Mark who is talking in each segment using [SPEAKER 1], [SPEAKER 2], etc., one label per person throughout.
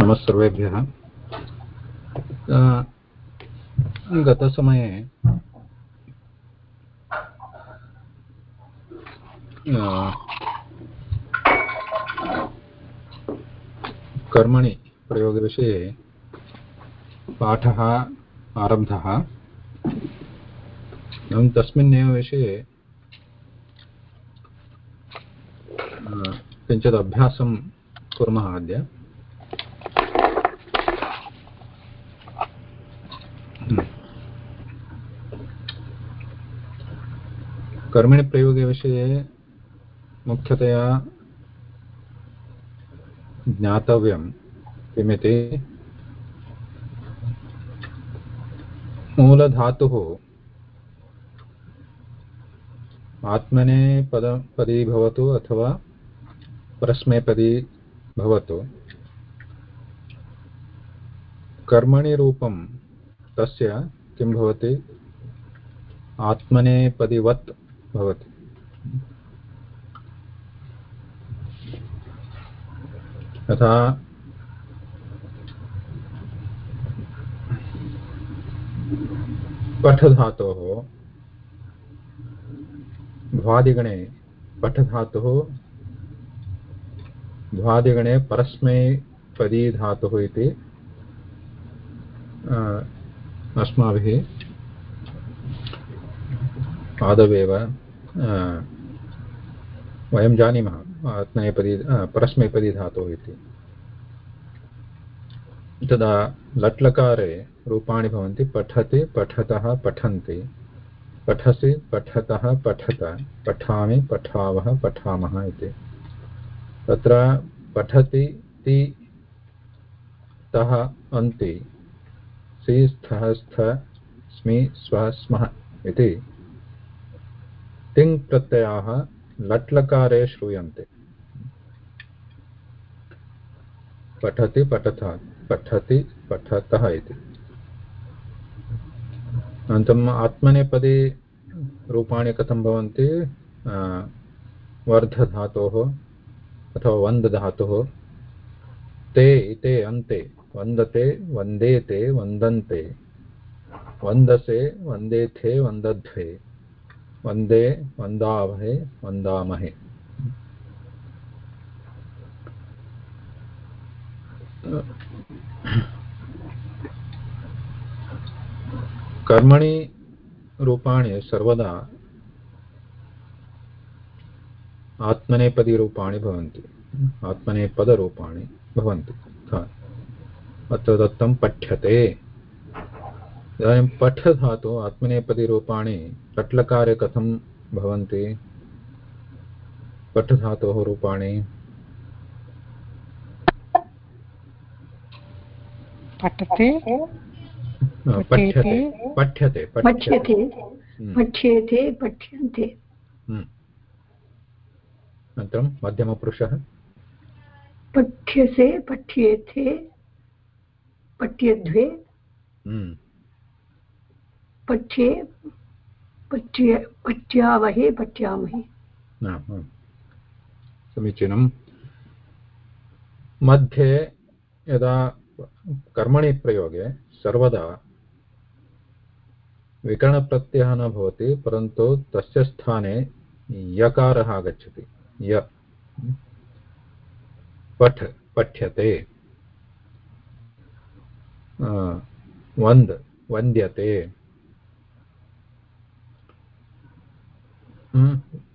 [SPEAKER 1] नमः सर्वेभ्यः गतसमये कर्मणि प्रयोगविषये पाठः आरब्धः। तस्मिन्नेव विषये किञ्चित् अभ्यासं कुर्मः अद्य कर्मणिप्रयोगविषये मुख्यतया ज्ञातव्यं किमिति? मूलधातुः आत्मने पद पदी भवतु अथवा परस्मैपदी भवतु। कर्मणि रूपं तस्य किं भवति? आत्मनेपदिवत् भवति। तथा पठधातोः भ्वादिगणे पठधातुः भ्वादिगणे परस्मैपदी धातुः इति अस्माभिः आदवेव वयं जानीमः आत्मनेपदी परस्मैपदी धातुः इति। तदा लट्लकारे रूपाणि भवन्ति, पठति, पठतः, पठन्ति। पठसि, पठतः, पठत, पठामि, पठावः, पठामः इति। तत्र पठति ति तः अन्ति। सि स्थः स्थ स्मि स्व स्मः इति। तिङ् प्रत्ययाः लट्लकारे श्रूयन्ते। पठति पठथ पठति पठतः इति। अनन्तरम् आत्मनेपदी रूपाणि कथं भवन्ति? वर्धधातोः अथवा वन्दधातुः ते ते अन्ते। वन्दते, वन्देते, वन्दन्ते। वन्दसे, वन्देथे, वन्दध्वे। वंदे वन्दामहे वन्दामहे। कर्मणि रूपाणि सर्वदा आत्मनेपदीरूपाणि भवन्ति। आत्मनेपदरूपाणि भवन्ति। अत्र दत्तं पठ्यते। इदानीं पठ धातु आत्मनेपदीरूपाणि लट्लकारे कथं भवन्ति। पठ धातोः रूपाणि
[SPEAKER 2] पठते
[SPEAKER 1] पठ्यते। पठ्यते
[SPEAKER 3] पठ्यते। पठ्येते। पठ्यन्ते।
[SPEAKER 1] अनन्तरं मध्यमपुरुषः।
[SPEAKER 3] पठ्यसे पठ्येथे पठ्यध्वे पठ्ये पठ्य पठ्यावहे पठ्यामहे।
[SPEAKER 1] समीचीनं। मध्ये यदा कर्मणि प्रयोगे सर्वदा विकरणप्रत्ययः न भवति परन्तु तस्य स्थाने यकारः आगच्छति। य। पठ, पठ्यते। वन्द् वन्द्यते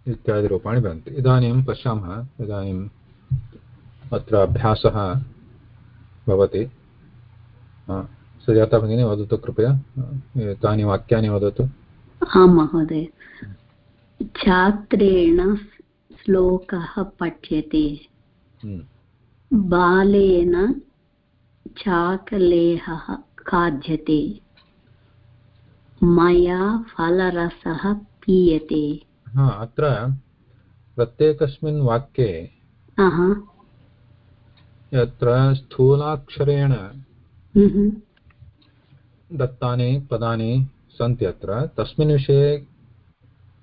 [SPEAKER 1] इत्यादिरूपाणि भवन्ति। इदानीं पश्यामः। इदानीम् अत्र अभ्यासः भवति। सुजाता भगिनी, वदतु कृपया। तानि वाक्यानि वदतु।
[SPEAKER 4] आं महोदय। छात्रेण श्लोकः पठ्यते। बालेन चाकलेहः खाद्यते। मया फलरसः पीयते।
[SPEAKER 1] अत्र प्रत्येकस्मिन् वाक्ये यत्र स्थूलाक्षरेण दत्तानि पदानि सन्ति अत्र तस्मिन् विषये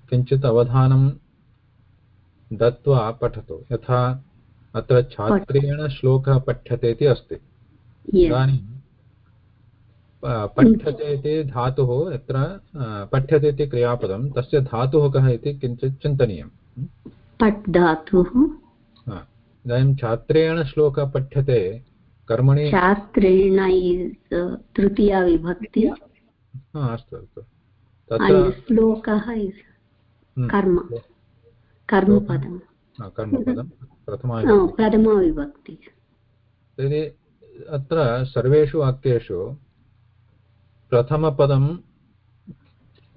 [SPEAKER 1] किञ्चित् अवधानं दत्वा पठतु। यथा अत्र छात्रेण श्लोकः पठ्यते इति अस्ति। इदानीं पठ्यते इति धातुः यत्र पठ्यते इति क्रियापदं तस्य धातुः कः इति किञ्चित् चिन्तनीयम्।
[SPEAKER 4] पट् धातुः
[SPEAKER 1] इदानीं छात्रेण श्लोकः पठ्यते कर्मणि
[SPEAKER 4] uh, तृतीया विभक्ति?
[SPEAKER 1] अस्तु अस्तु। तत्र
[SPEAKER 4] श्लोकः
[SPEAKER 1] हम्म,
[SPEAKER 4] कर्म। कर्मपदं
[SPEAKER 1] कर्मपदं प्रथमा
[SPEAKER 4] विभक्ति
[SPEAKER 1] तर्हि अत्र सर्वेषु वाक्येषु प्रथमपदं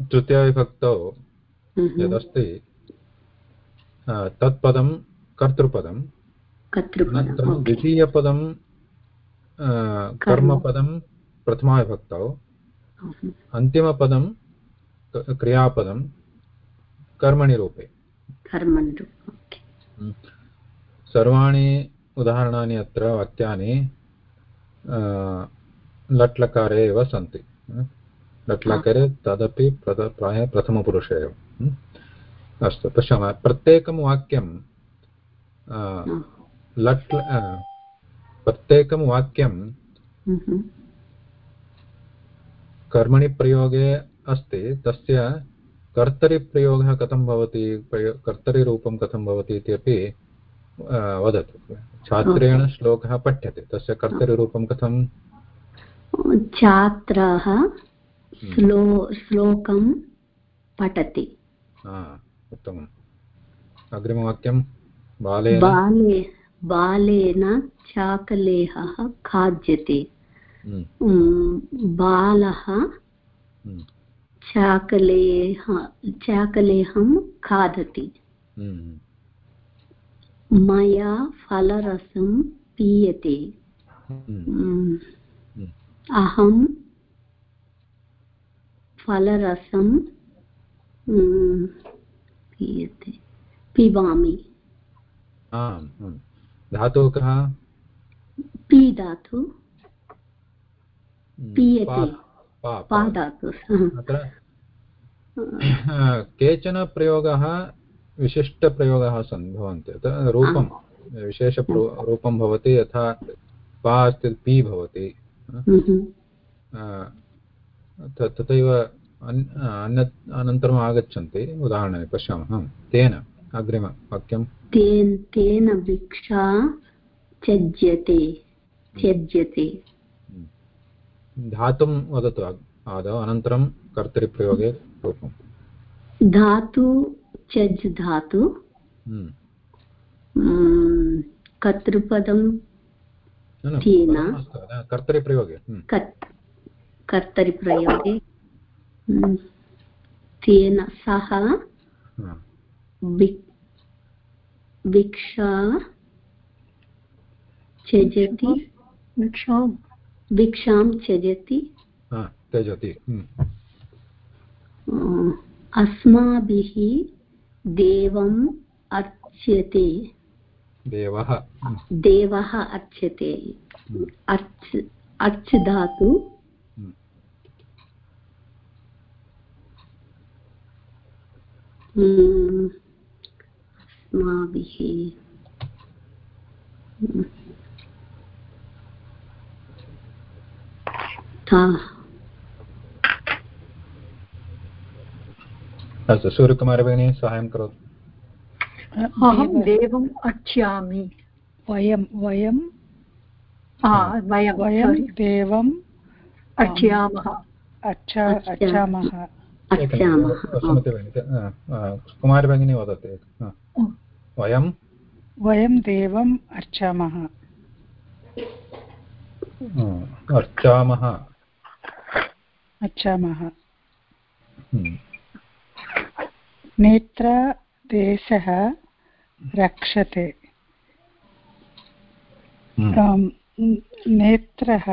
[SPEAKER 1] तृतीयविभक्तौ. यदस्ति तत्पदं कर्तृपदं
[SPEAKER 4] कर्तृपदम्
[SPEAKER 1] अनन्तरं द्वितीयपदं कर्मपदं प्रथमाविभक्तौ. अन्तिमपदं क्रियापदं कर्मणि रूपे
[SPEAKER 4] कर्मणि रूपम्. Okay.
[SPEAKER 1] सर्वाणि उदाहरणानि अत्र वाक्यानि लट्लकारे एव सन्ति लट्लकारे तदपि प्रायः प्रथमपुरुषे एव अस्तु पश्यामः प्रत्येकं वाक्यं. लट् प्रत्येकं वाक्यं. कर्मणि प्रयोगे अस्ति तस्य कर्तरिप्रयोगः कथं भवति कर्तरिरूपं कथं भवति इति अपि अ, वदतु। छात्रेण श्लोकः पठ्यते। तस्य कर्तरिरूपं कथं?
[SPEAKER 4] छात्रः श्लो श्लोकं पठति।
[SPEAKER 1] हा, उत्तमम्। अग्रिमवाक्यं बालेन।
[SPEAKER 4] बाले बालेन चाकलेहः खाद्यते।
[SPEAKER 1] हम्म,
[SPEAKER 4] बालः
[SPEAKER 1] हम्म,
[SPEAKER 4] चाकलेह चाकलेहं खादति।
[SPEAKER 1] हम्म,
[SPEAKER 4] मया फलरसं पीयते।
[SPEAKER 1] हम्म, हम्म,
[SPEAKER 4] अहं फलरसं पीयते। पिबामि।
[SPEAKER 1] धातुः कः?
[SPEAKER 4] पी धातु पीयते।
[SPEAKER 1] पा-।
[SPEAKER 4] धातु
[SPEAKER 1] अत्र केचन प्रयोगाः विशिष्टप्रयोगाः सन् भवन्ति अत्र रूपं विशेषरूपं भवति यथा पा अस्ति पी भवति। तथैव अन्- अन्यत् अनन्तरम् आगच्छन्ति। उदाहरणानि पश्यामः। तेन अग्रिमवाक्यं
[SPEAKER 4] तेन तेन भिक्षा त्यज्यते त्यज्यते।
[SPEAKER 1] धातुं वदतु आग्- आदौ अनन्तरं कर्तरिप्रयोगे रूपम्।
[SPEAKER 4] धातु चज् धातु।
[SPEAKER 1] हम्म।
[SPEAKER 4] उम्, कर्तृपदं
[SPEAKER 1] न, न,
[SPEAKER 4] तेन।
[SPEAKER 1] अस्तु, न, कर्तरिप्रयोगे हम्म,
[SPEAKER 4] कत् कर्तरिप्रयोगे। उम्, तेन सह
[SPEAKER 1] हा,
[SPEAKER 4] भिक् भिक्षा त्यजति
[SPEAKER 3] भिक्षां
[SPEAKER 4] भिक्षां त्यजति।
[SPEAKER 1] हा, त्यजति। हम्म,
[SPEAKER 4] अस्माभिः देवम् अर्च्यते।
[SPEAKER 1] देवः। हम्म,
[SPEAKER 4] देवः अर्च्यते।
[SPEAKER 1] हम्म,
[SPEAKER 4] अर्च् अर्च् धातु अस्माभिः उम्, ता-
[SPEAKER 1] अस्तु सूर्यकुमारभगिनी साहाय्यं करोतु
[SPEAKER 3] अहं देवम् अर्च्यामि।
[SPEAKER 2] वयं वयं
[SPEAKER 3] वयं
[SPEAKER 2] देवम्
[SPEAKER 3] अर्चयामः।
[SPEAKER 2] अच्छ अच्छामः
[SPEAKER 4] अर्चामः।
[SPEAKER 1] सुमति भगिनी अ, अ, कुमारभगिनी वदतु हा। वयं?
[SPEAKER 2] वयं देवम् अर्चामः
[SPEAKER 1] अर्चामः।
[SPEAKER 2] अच्छामः
[SPEAKER 1] हम्म,
[SPEAKER 2] नेत्रदेशः रक्षते।
[SPEAKER 1] हम्म,
[SPEAKER 2] नेत्रः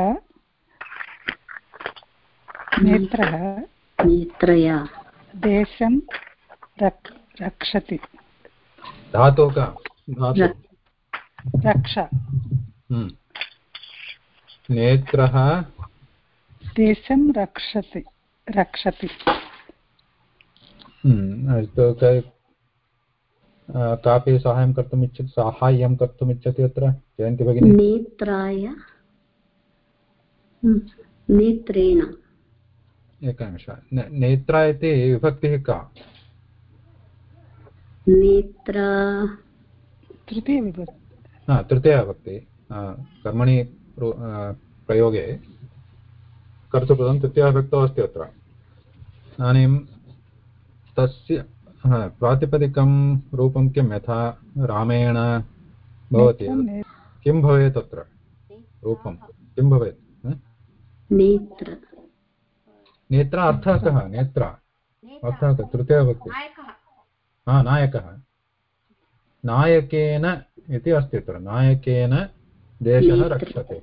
[SPEAKER 2] नेत्रः
[SPEAKER 4] नेत्रया।
[SPEAKER 2] देशं रक् रक्षति।
[SPEAKER 1] धातुः का
[SPEAKER 2] रक्ष।
[SPEAKER 1] हम्म। नेत्रः
[SPEAKER 2] देशं रक्षति रक्षति।
[SPEAKER 1] हम्म, अस्तु कापि साहाय्यं कर्तुम् इच्छति साहाय्यं कर्तुम् इच्छति अत्र? जयन्ति भगिनी।
[SPEAKER 4] नेत्राय हम्म, नेत्रेण।
[SPEAKER 1] एकनिमिष नेत्रा इति विभक्तिः का?
[SPEAKER 4] नेत्र।
[SPEAKER 2] तृतीयविभक्ति
[SPEAKER 1] हा तृतीया विभक्ति कर्मणि प्रयोगे कर्तृपदं तृतीया विभक्तौ अस्ति अत्र। इदानीं तस्य हा, प्रातिपदिकं रूपं किं? यथा रामेण भवति। किं भवेत् अत्र? रूपं। किं भवेत्?
[SPEAKER 4] नेत्र।
[SPEAKER 1] नेत्र अर्थः कः? नेत्र। अर्थः कः? तृतीया विभक्ति। हा नायकः। नायकेन इति अस्ति अत्र। नायकेन देशः रक्षते।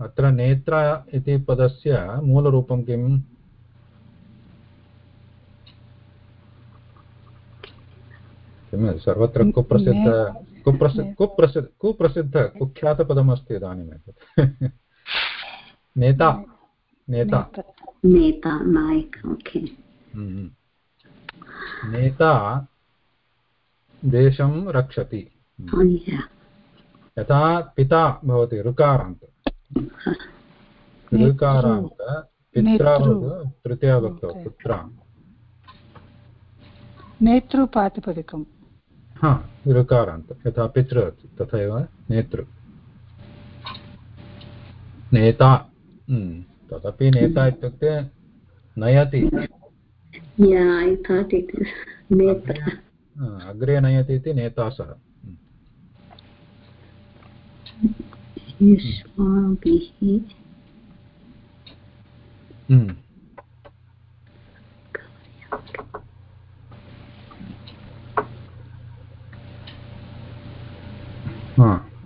[SPEAKER 1] अत्र नेत्र इति पदस्य मूलरूपं किम्? किं सर्वत्र कुप्रसिद्ध कुप्रसिद्ध कुप्रसिद्ध कुप्रसिद्ध कुख्यातपदमस्ति इदानीम् एतत्। नेता। नेता
[SPEAKER 4] नेता। नायक
[SPEAKER 1] हम्म। नेता देशं रक्षति। यथा पिता भवति ऋकारान्त। ऋकारान्त पित्रा
[SPEAKER 2] नेतृ।
[SPEAKER 1] भवतु तृतीया पुत्रा।
[SPEAKER 2] नेतृपातिपदिकं
[SPEAKER 1] हा ऋकारान्त यथा पितृ तथैव नेतृ नेता हम्म, तदपि नेता इत्युक्ते नयति। हा, अग्रे नयति इति नेता सः
[SPEAKER 4] युष्माभिः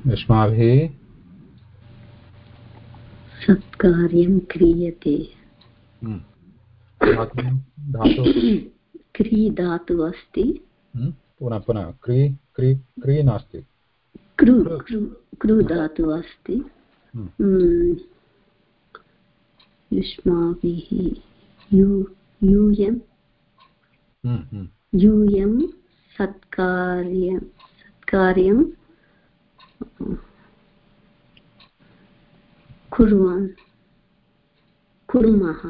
[SPEAKER 1] युष्माभिः
[SPEAKER 4] सत्कार्यं क्रियते क्री धातु अस्ति
[SPEAKER 1] पुनः पुनः क्री क्री क्री नास्ति
[SPEAKER 4] कृ
[SPEAKER 1] कृ।
[SPEAKER 4] कृ कृ धातु अस्ति
[SPEAKER 1] हम्म।
[SPEAKER 4] हम्म। युष्माभिः यू यूयं
[SPEAKER 1] हम्म।
[SPEAKER 4] यूयं सत्कार्यं सत्कार्यं कुर्वन् कुर्मः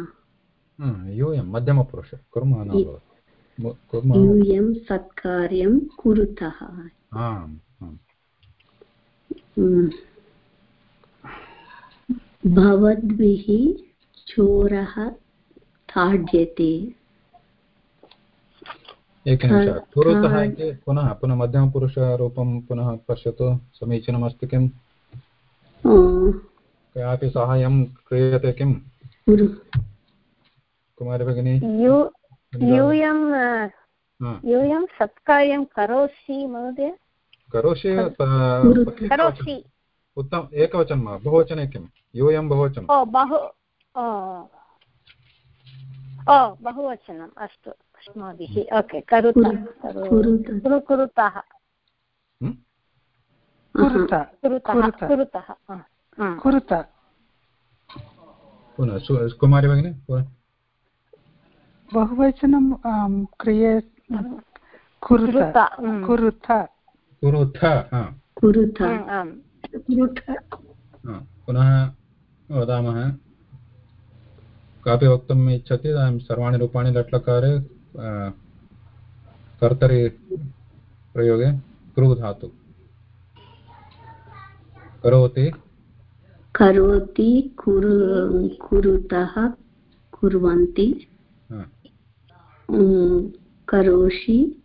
[SPEAKER 1] यूयं मध्यमपुरुष कुर्मः
[SPEAKER 4] यूयं सत्कार्यं कुरुतः
[SPEAKER 1] आम्।
[SPEAKER 4] भवद्भिः चोरः ताड्यते
[SPEAKER 1] एकनिमिष।
[SPEAKER 4] थ-
[SPEAKER 1] इति पुनः पुनः मध्यमपुरुषरूपं पुनः पश्यतु। समीचीनमस्ति किं कयापि साहाय्यं क्रियते किं
[SPEAKER 4] कुरु।
[SPEAKER 1] कुमारी भगिनी।
[SPEAKER 5] यू यूयं यूयं सत्कार्यं करोषि महोदय।
[SPEAKER 1] करोषि
[SPEAKER 5] करोषि।
[SPEAKER 1] उत्तम एकवचनं वा बहुवचने किं यूयं बहुवचनं।
[SPEAKER 5] ओ बहु ओ। ओ बहुवचनम् अस्तु अस्माभिः ओके करुत
[SPEAKER 4] कुरु- कुरुतः।
[SPEAKER 1] हम्म?
[SPEAKER 2] कुरुतः
[SPEAKER 5] कुरुतः।
[SPEAKER 2] कुरुत।
[SPEAKER 1] पुनः कुमारी भगिनी
[SPEAKER 2] बहुवचनं क्रिये कुरुत
[SPEAKER 5] कुरुत
[SPEAKER 2] कुरुत
[SPEAKER 1] कुरुथ हा।
[SPEAKER 4] कुरुत
[SPEAKER 5] Mm, आम्।
[SPEAKER 4] कुरुत
[SPEAKER 1] हा, पुनः वदामः। कापि वक्तुम् इच्छति इदानीं सर्वाणि रूपाणि लट्लकारे अ, कर्तरि प्रयोगे कृ धातु करोति।
[SPEAKER 4] करोति कुरु कुरुतः कुर्वन्ति। करोषि।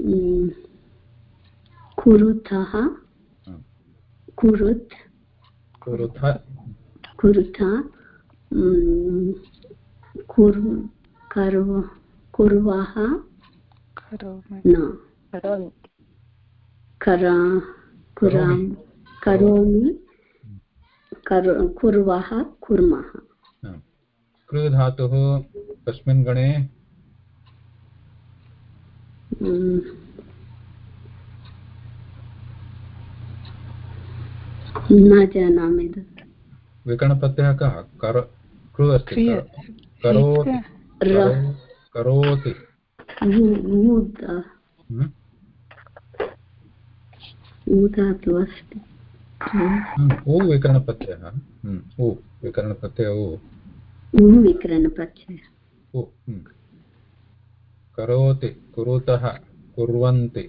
[SPEAKER 4] उम्, कुरुतः कुरुत्
[SPEAKER 1] कुरुथ
[SPEAKER 4] कुरुत कर्व
[SPEAKER 2] करोमि
[SPEAKER 4] न करा कुरां करोमि कुर्वः कुर्मः
[SPEAKER 1] हा। कृ धातुः कस्मिन् गणे
[SPEAKER 4] न जानामि
[SPEAKER 1] विकरणप्रत्ययः कः? कर कृ अस्ति करोति।
[SPEAKER 4] ऊ
[SPEAKER 1] हम्म?
[SPEAKER 4] ऊ धातु अस्ति।
[SPEAKER 1] हम्म, विकरणप्रत्ययः हम्म, विकरणप्रत्यय
[SPEAKER 4] ऊ विकरणप्रत्यय
[SPEAKER 1] हम्म। करोति कुरुतः कुर्वन्ति।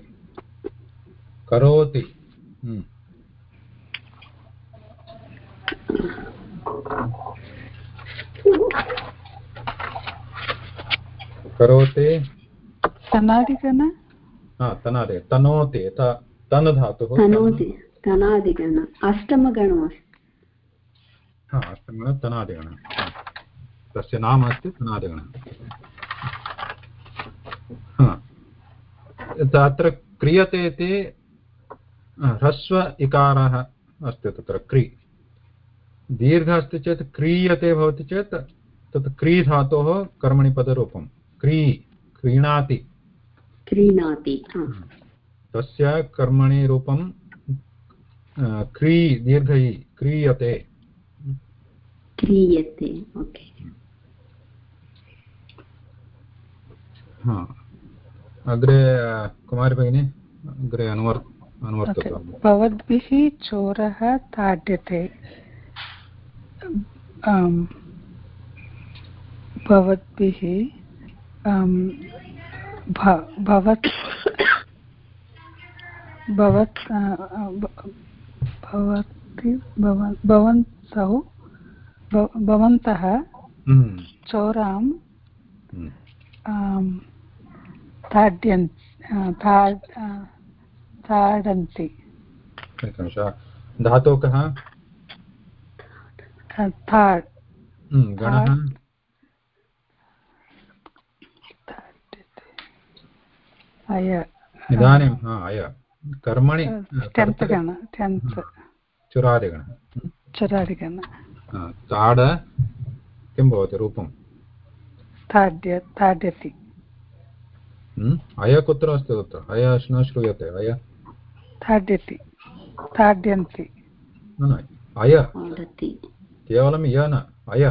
[SPEAKER 1] करोति। हम्म। करोति।
[SPEAKER 2] तनादिगण
[SPEAKER 1] हा तनादि। तनोति त तन् धातुः
[SPEAKER 4] तनोति तनादिगण अष्टमगणमस्ति।
[SPEAKER 1] हा अष्टमगणः तनादिगणः। तस्य नाम अस्ति तनादिगणः। तत्र क्रियते इति ह्रस्व इकारः अस्ति तत्र क्रि। दीर्घ अस्ति चेत् क्रीयते भवति चेत् तत् क्री धातोः कर्मणि पदरूपं क्री क्रीणाति।
[SPEAKER 4] क्रीणाति हा।
[SPEAKER 1] तस्य कर्मणि रूपं क्री दीर्घै क्रियते।
[SPEAKER 4] क्रियते ओके।
[SPEAKER 1] हा। अग्रे कुमारी भगिनी अग्रे अनुवर् अनुवर्तते
[SPEAKER 2] भवद्भिः चोरः ताड्यते। भवद्भिः भवत् भवत् भवति भवन्तौ भवन्तः
[SPEAKER 1] हम्म,
[SPEAKER 2] चोरां
[SPEAKER 1] हम्म।
[SPEAKER 2] ताड्यन् ताडन्ति
[SPEAKER 1] एकनिमिषः। कः? गणः? इदानीं हा अय। कर्मणि
[SPEAKER 2] टेन्त्
[SPEAKER 1] चुरादिगणः।
[SPEAKER 2] चरादिगण
[SPEAKER 1] ताड किं भवति रूपं?
[SPEAKER 2] ताड्य ताड्यति।
[SPEAKER 1] अय कुत्र अस्ति तत्र अय न श्रूयते अय
[SPEAKER 2] ताड्यति ताड्यन्ति
[SPEAKER 1] न न अय केवलं य न अय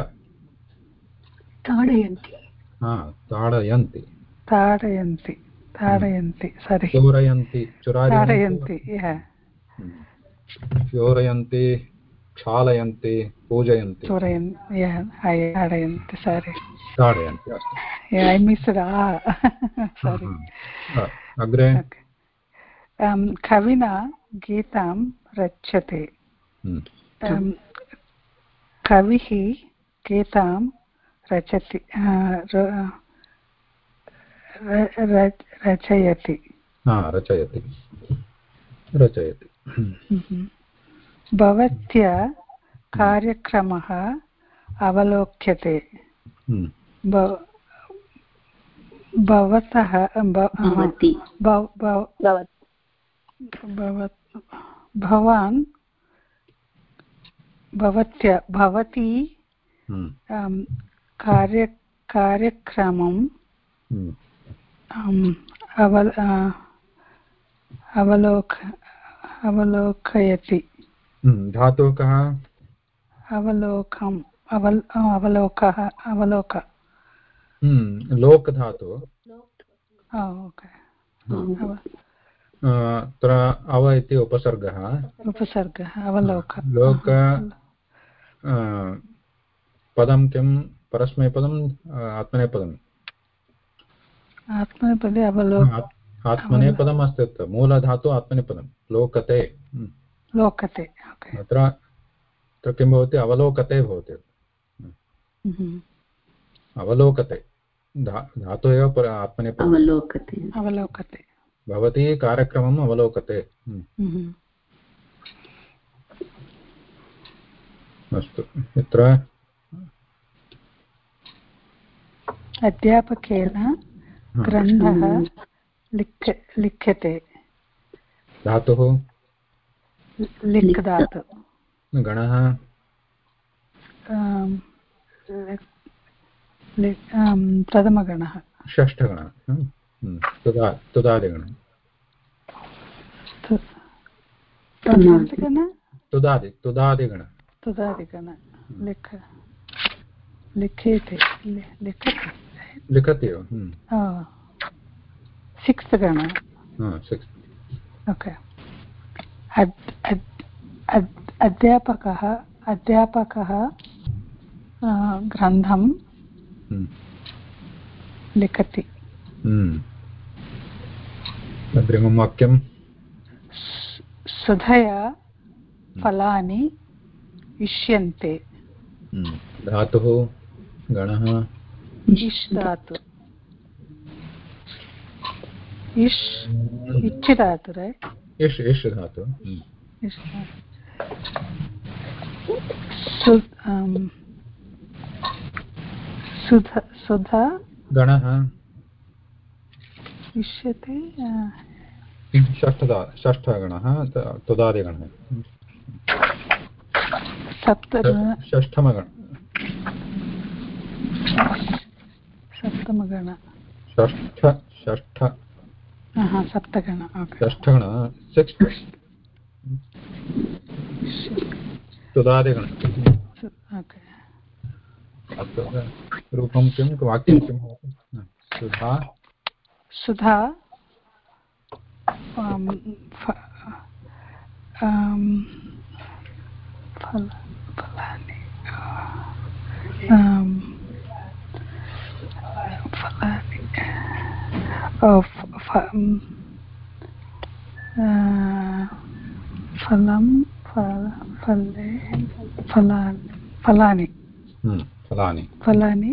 [SPEAKER 3] ताडयन्ति
[SPEAKER 1] हा ताडयन्ति
[SPEAKER 2] ताडयन्ति ताडयन्ति सरि
[SPEAKER 1] चोरयन्ति हम्म। चोरयन्ति क्षालयन्ति पूजयन्ति
[SPEAKER 2] चोरयन् ताडयन्ति सरि
[SPEAKER 1] ताडयन्ति अस्तु
[SPEAKER 2] ऐ मिस् सरि
[SPEAKER 1] हा, अग्रे
[SPEAKER 2] कविना गीतां रच्यते
[SPEAKER 1] हम्म,
[SPEAKER 2] अम्, कविः गीतां रचति आ, र- र- र- रचयति
[SPEAKER 1] हा रचयति रचयति
[SPEAKER 2] Mhm. भवत्या कार्यक्रमः अवलोक्यते भवतः भ-
[SPEAKER 4] भवति।
[SPEAKER 2] भव- भव-
[SPEAKER 5] भवत्।
[SPEAKER 2] भवत्। भवान् भवत्या भवती
[SPEAKER 1] हम्म,
[SPEAKER 2] कार्य कार्यक्रमं
[SPEAKER 1] हम्म,
[SPEAKER 2] अवल अवलोक अवलोकयति।
[SPEAKER 1] हम्म, धातुः कः?
[SPEAKER 2] अवलोकम् अवल् अवलोकः अवलोक।
[SPEAKER 1] लोक धातु अत्र अव इति उपसर्गः
[SPEAKER 2] उपसर्गः अवलोक
[SPEAKER 1] लोक पदं किं परस्मैपदम् आत्मनेपदम्
[SPEAKER 2] आत्मनेपदे अवलोक
[SPEAKER 1] आत्मनेपदम् अस्ति अत्र मूलधातु आत्मनेपदं लोकते।
[SPEAKER 2] लोकते
[SPEAKER 1] अत्र अत्र किं भवति अवलोकते भवति. अवलोकते धातु एव पर आत्मनेपदम्
[SPEAKER 4] अवलोकते।
[SPEAKER 2] अवलोकते।
[SPEAKER 1] भवती कार्यक्रमम् अवलोकते। हम्म,
[SPEAKER 2] Mhm.
[SPEAKER 1] अस्तु। यत्र
[SPEAKER 2] अध्यापकेन ग्रन्थः लिख लिख्यते।
[SPEAKER 1] धातुः?
[SPEAKER 2] लिख् धातु।
[SPEAKER 1] गणः?
[SPEAKER 2] आम्, प्रथमगणः
[SPEAKER 1] षष्ठगणः तुदादिगणः तुदादि तुदादिगणः
[SPEAKER 2] तुदादिगण लिख लिखेते लिखति
[SPEAKER 1] लिखति एव हम्म।
[SPEAKER 2] सिक्स् गण ओके अध्यापकः अध्यापकः ग्रन्थं लिखति।
[SPEAKER 1] अग्रिमं वाक्यं
[SPEAKER 2] सुधया फलानि इष्यन्ते।
[SPEAKER 1] धातुः गणः
[SPEAKER 2] इष् धातु इष् इच् धातु
[SPEAKER 1] इष् इष् धातु हम्म,
[SPEAKER 2] इष् धातु सु um, सुध सुधा
[SPEAKER 1] गणः।
[SPEAKER 2] इष्यते
[SPEAKER 1] षष्ठदा षष्ठगणः त- तुदादिगणः।
[SPEAKER 2] सप्त
[SPEAKER 1] षष्ठमगण।
[SPEAKER 2] सप्तमगण।
[SPEAKER 1] षष्ठ षष्ठ
[SPEAKER 2] सप्तगण
[SPEAKER 1] षष्ठगण सिक्स्त् तुदादिगण।
[SPEAKER 2] ओके
[SPEAKER 1] रूपं किं वाक्यं किं सुधा।
[SPEAKER 2] सुधा फलानि फलानि फलं फल फले फलानि फलानि।
[SPEAKER 1] हम्म, फलानि
[SPEAKER 2] फलानि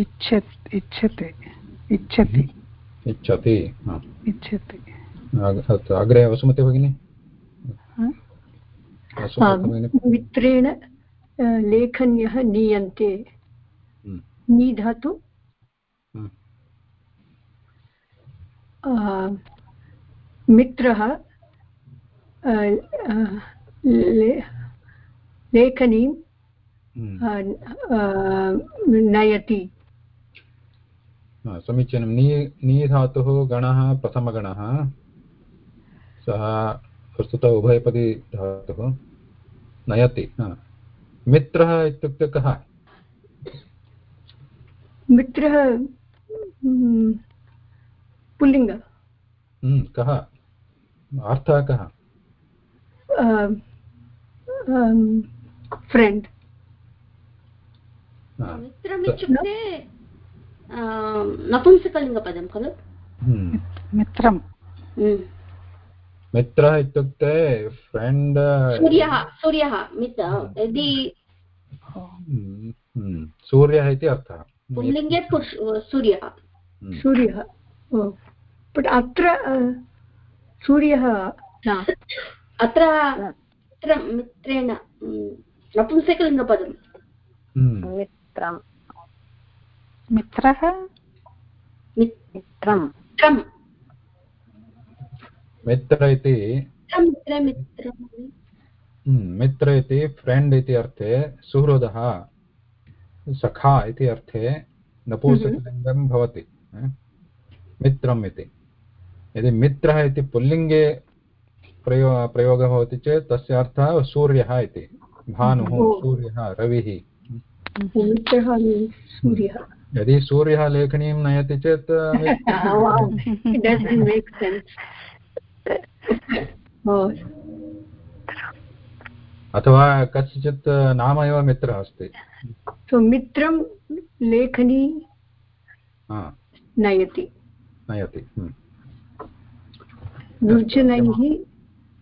[SPEAKER 2] इच्छत् इच्छते इच्छति
[SPEAKER 1] इच्छति हा।
[SPEAKER 2] इच्छति
[SPEAKER 1] अग- अग्रे वसुमती भगिनी
[SPEAKER 2] हा?
[SPEAKER 3] मित्रेण लेखन्यः नीयन्ते नी धातु मित्रः लेखनीं
[SPEAKER 1] हम्म।
[SPEAKER 3] नयति।
[SPEAKER 1] समीचीनं। नी नी धातुः गणः प्रथमगणः। सः वस्तुतः उभयपदी धातुः नयति मित्रः इत्युक्ते कः?
[SPEAKER 3] मित्रः पुल्लिङ्ग।
[SPEAKER 1] हम्म, कः? अर्थः कः?
[SPEAKER 3] फ्रेण्ड्
[SPEAKER 1] हा,
[SPEAKER 4] मित्रमित्युक्ते नपुंसकलिङ्गपदं खलु?
[SPEAKER 1] हम्म।
[SPEAKER 2] मित्रं
[SPEAKER 4] हम्म।
[SPEAKER 1] मित्रः इत्युक्ते फ्रेण्ड्
[SPEAKER 4] सूर्यः सूर्यः मित्र यदि
[SPEAKER 1] हम्म, हम्म, सूर्यः इति अर्थः।
[SPEAKER 4] पुल्लिङ्गे सूर्यः।
[SPEAKER 3] सूर्यः बट् अत्र सूर्यः
[SPEAKER 4] अत्र अत्र मित्रेण हम्म, नपुंसकलिङ्गपदं
[SPEAKER 1] हम्म,
[SPEAKER 5] मित्रं?
[SPEAKER 2] मित्रः
[SPEAKER 5] मित्रं
[SPEAKER 4] मित्रं
[SPEAKER 1] मित्र इति
[SPEAKER 4] मित्र मित्र
[SPEAKER 1] हम्म, मित्र इति फ्रेण्ड् इति अर्थे सुहृदः सखा इति अर्थे नपुंसकलिङ्गं भवति मित्रम् इति। यदि मित्रः इति पुल्लिङ्गे प्रयो प्रयोगः भवति चेत् तस्य अर्थः सूर्यः इति। भानुः सूर्यः रविः। यदि सूर्यः लेखनीं नयति चेत् अथवा कस्यचित् नाम एव मित्रः अस्ति।
[SPEAKER 3] मित्रं लेखनी नयति।
[SPEAKER 1] नयति। हम्म, हम्म,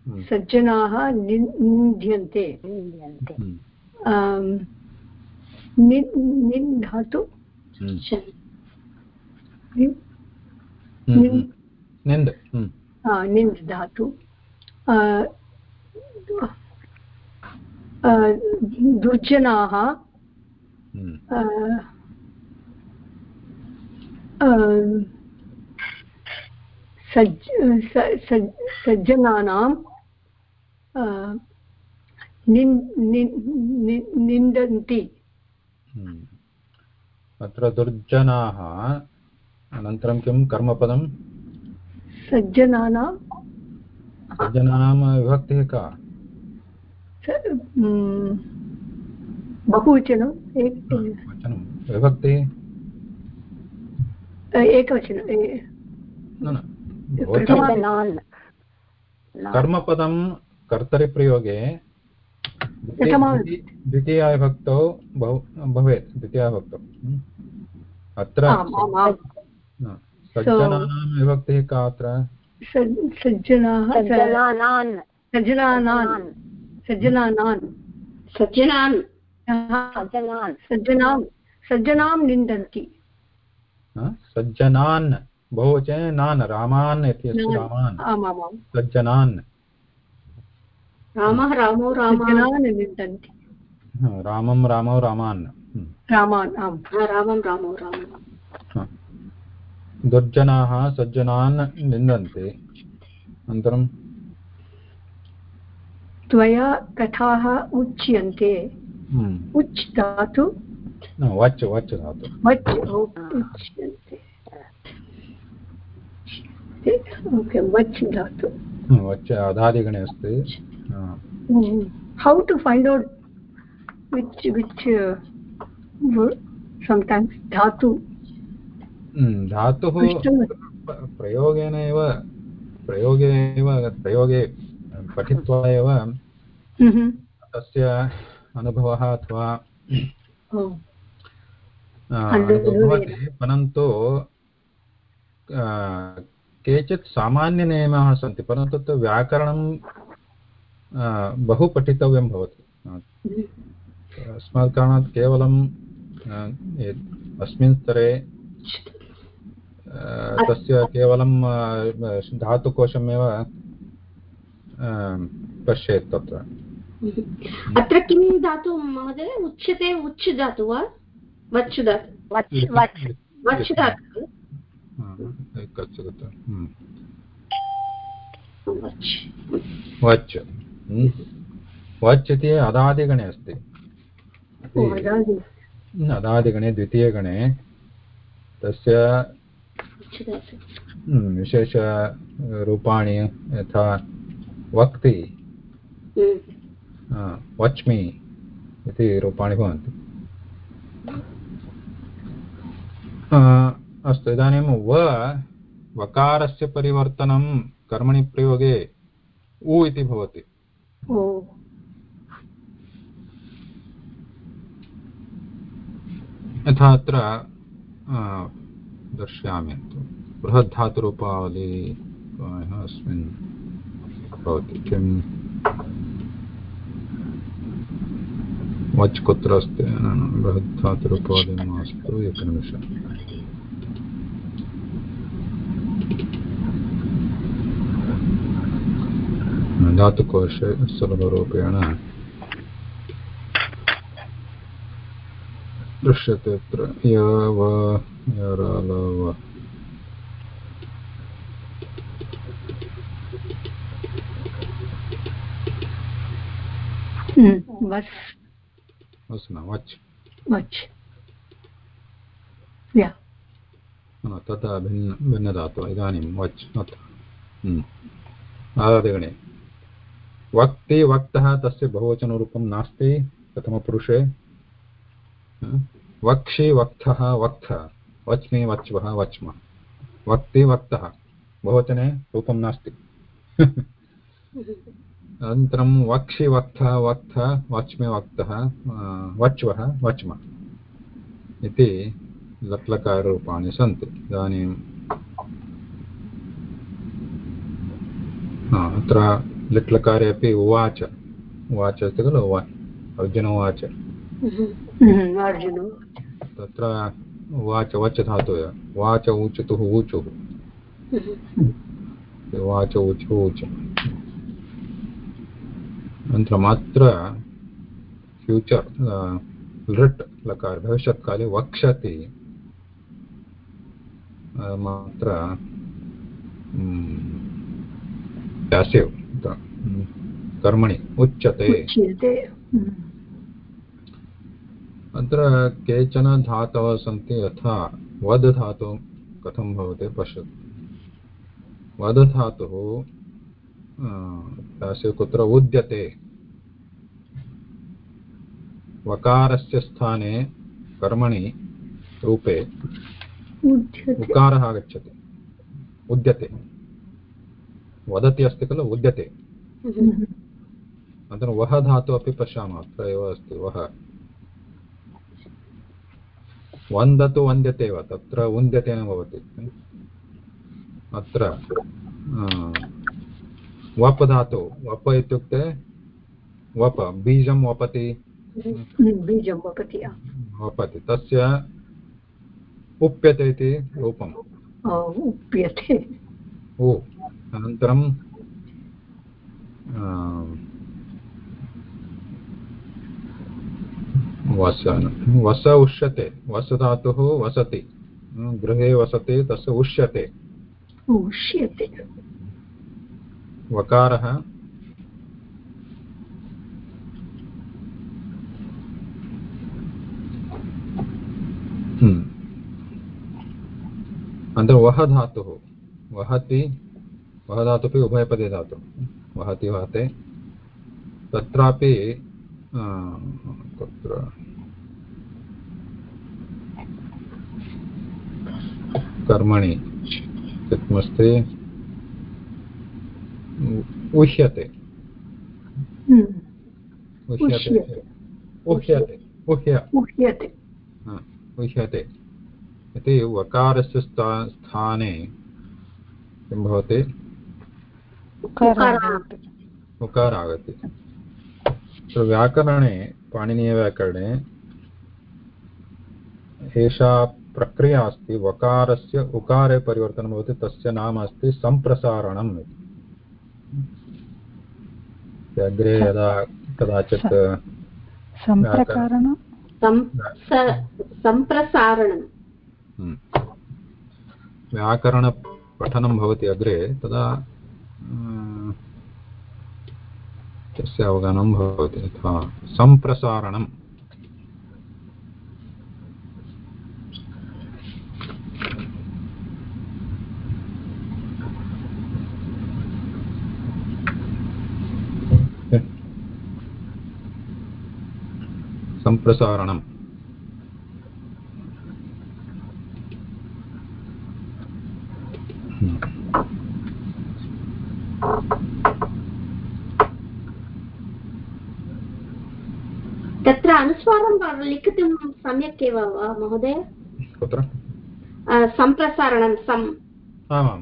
[SPEAKER 3] सज्जनाः निन्- निन्द्यन्ते
[SPEAKER 5] निन्द्यन्ते
[SPEAKER 1] हम्म,
[SPEAKER 3] आम्, निन् निन् धातु
[SPEAKER 1] हम्म,
[SPEAKER 3] निन्
[SPEAKER 1] हम्म,
[SPEAKER 3] निन्-
[SPEAKER 1] हम्म। निन्द्
[SPEAKER 3] निन्द् धातु दुर्जनाः। सज्ज सज्जनानां निन्दन्ति।
[SPEAKER 1] अत्र दुर्जनाः अनन्तरं किं कर्मपदं
[SPEAKER 3] सज्जनानां
[SPEAKER 1] सज्जनानां विभक्तिः का
[SPEAKER 3] एक
[SPEAKER 1] वचनं विभक्ति
[SPEAKER 3] एकवचनं
[SPEAKER 1] न न कर्मपदं कर्तरिप्रयोगे
[SPEAKER 3] प्रथमा-
[SPEAKER 1] द्वितीयाविभक्तौ बहु भवेत् द्वितीयाविभक्तौ हम्म। अत्र सज्जनानां विभक्तिः का अत्र?
[SPEAKER 5] सज्जनानान्।
[SPEAKER 4] सज्जनान्।
[SPEAKER 5] सज्जनान्।
[SPEAKER 3] सज्जनां सज्जनां निन्दन्ति।
[SPEAKER 1] सज्जनान्। बहुवचने नान् रामान् इति अस्ति रामान् सज्जनान्।
[SPEAKER 4] रामः रामो रामान्
[SPEAKER 3] सज्जनान् निन्दन्ति
[SPEAKER 1] रामं रामौ रामान्। हम्म।
[SPEAKER 3] रामान् आम्।
[SPEAKER 4] रामं रामो रामः।
[SPEAKER 1] हा। दुर्जनाः सज्जनान् निन्दन्ति। अनन्तरं
[SPEAKER 3] त्वया कथाः उच्यन्ते। उच् धातु
[SPEAKER 1] वच् वच् धातु
[SPEAKER 3] वच् उच्यन्ते। वच् धातु
[SPEAKER 1] वच् अधादिगणे अस्ति। हा।
[SPEAKER 3] How to find out which which sometimes धातु
[SPEAKER 1] हम्म, धातुः प्रयोगेन एव प्रयोगे एव प्रयोगे पठित्वा एव. तस्य अनुभवः अथवा। भवति परन्तु केचित् सामान्यनियमाः सन्ति परन्तु व्याकरणं बहु पठितव्यं भवति। अस्मात् कारणात् केवलं अस्मिन् स्तरे तस्य केवलं धातुकोशमेव पश्येत् तत्र।
[SPEAKER 4] अत्र किं धातु महोदय? उच्यते उच् धातु वा? वच् धातु
[SPEAKER 5] वच् वच्
[SPEAKER 4] वच् धातु
[SPEAKER 1] हा, हम्म।
[SPEAKER 4] वच्।
[SPEAKER 1] वच् इति अदादिगणे अस्ति।
[SPEAKER 3] अदादि.
[SPEAKER 1] अदादिगणे द्वितीयगणे। तस्य हम्म, विशेषरूपाणि यथा वक्ति
[SPEAKER 4] हम्म।
[SPEAKER 1] वच्मि इति रूपाणि भवन्ति। अस्तु इदानीं व वकारस्य परिवर्तनं कर्मणि प्रयोगे उ इति भवति।
[SPEAKER 3] Oh.
[SPEAKER 1] यथा अत्र दर्शयामि बृहद्धातुरूपावली अस्मिन् भवति किं वच् कुत्र अस्ति? बृहद्धातुरूपावली मास्तु एकनिमिषम्। धातुकोशे सुलभरूपेण दृश्यते अत्र य व यरलव न वच्. तथा भिन्न भिन्नधातुः इदानीं वच् अत्र हम्म। वक्ति वक्तः तस्य बहुवचनरूपं नास्ति प्रथमपुरुषे। हम्म। वक्षि वक्तः वक्थ वच्मि वच्वः वच्म। वक्ति वक्तः बहुवचने रूपं नास्ति। अनन्तरं वक्षि वक्तः वक्थ वच्मि वक्तः वच्वः वच्म। इति लट्लकाररूपाणि सन्ति। इदानीं अत्र लिट्लकारे अपि उवाच उवाच अस्ति खलु उवा अर्जुन उवाच. तत्र उवाच वच् धातु वाच ऊचतुः ऊचुः वाच ऊचुः ऊच अनन्तरम् अत्र फ्यूचर् लृट् लकार भविष्यत्काले वक्षति अत्र पेसिव् कर्मणि उच्यते।
[SPEAKER 3] Mm.
[SPEAKER 1] अत्र केचन धातवः सन्ति यथा वद् धातुः कथं भवति पश्यतु। वद् धातुः तस्य कुत्र उद्यते। वकारस्य स्थाने कर्मणि रूपे उकारः आगच्छति। उद्यते। वदति अस्ति खलु उद्यते। अनन्तरं वः धातु अपि पश्यामः अत्र एव अस्ति वः। वन्दतु वन्द्यते वा तत्र उन्द्यते न भवति। अत्र वप् धातु वप इत्युक्ते वप बीजं वपति।
[SPEAKER 3] बीजं वपति
[SPEAKER 1] वपति तस्य उप्यते इति रूपम्।
[SPEAKER 3] उप्यते।
[SPEAKER 1] ओ अनन्तरं वस वस उष्यते वस धातुः वसति गृहे वसति तस्य उष्यते।
[SPEAKER 3] उष्यते।
[SPEAKER 1] वकारः? अनन्तरं वः धातुः वहति वः धातुः अपि उभयपदे धातुः। वहति वहते। तत्रापि कुत्र कर्मणि किमस्ति उह्यते। उह्यते। उह्यते। उह्य।
[SPEAKER 3] उह्यते।
[SPEAKER 1] उह्यते। इति वकारस्य स्थाने किं भवति? उकार आगति व्याकरणे पाणिनीयव्याकरणे एषा प्रक्रिया अस्ति वकारस्य उकारे परिवर्तनं भवति तस्य नाम अस्ति सम्प्रसारणम् इति अग्रे यदा कदाचित् व्याकरणपठनं भवति अग्रे तदा तस्य अवगमनं भवति यथा सम्प्रसारणम् सम्प्रसारणम्
[SPEAKER 4] तत्र अनुस्वारं लिखितुं सम्यक् एव वा महोदय?
[SPEAKER 1] कुत्र?
[SPEAKER 4] सम्प्रसारणं सम्।
[SPEAKER 1] आमां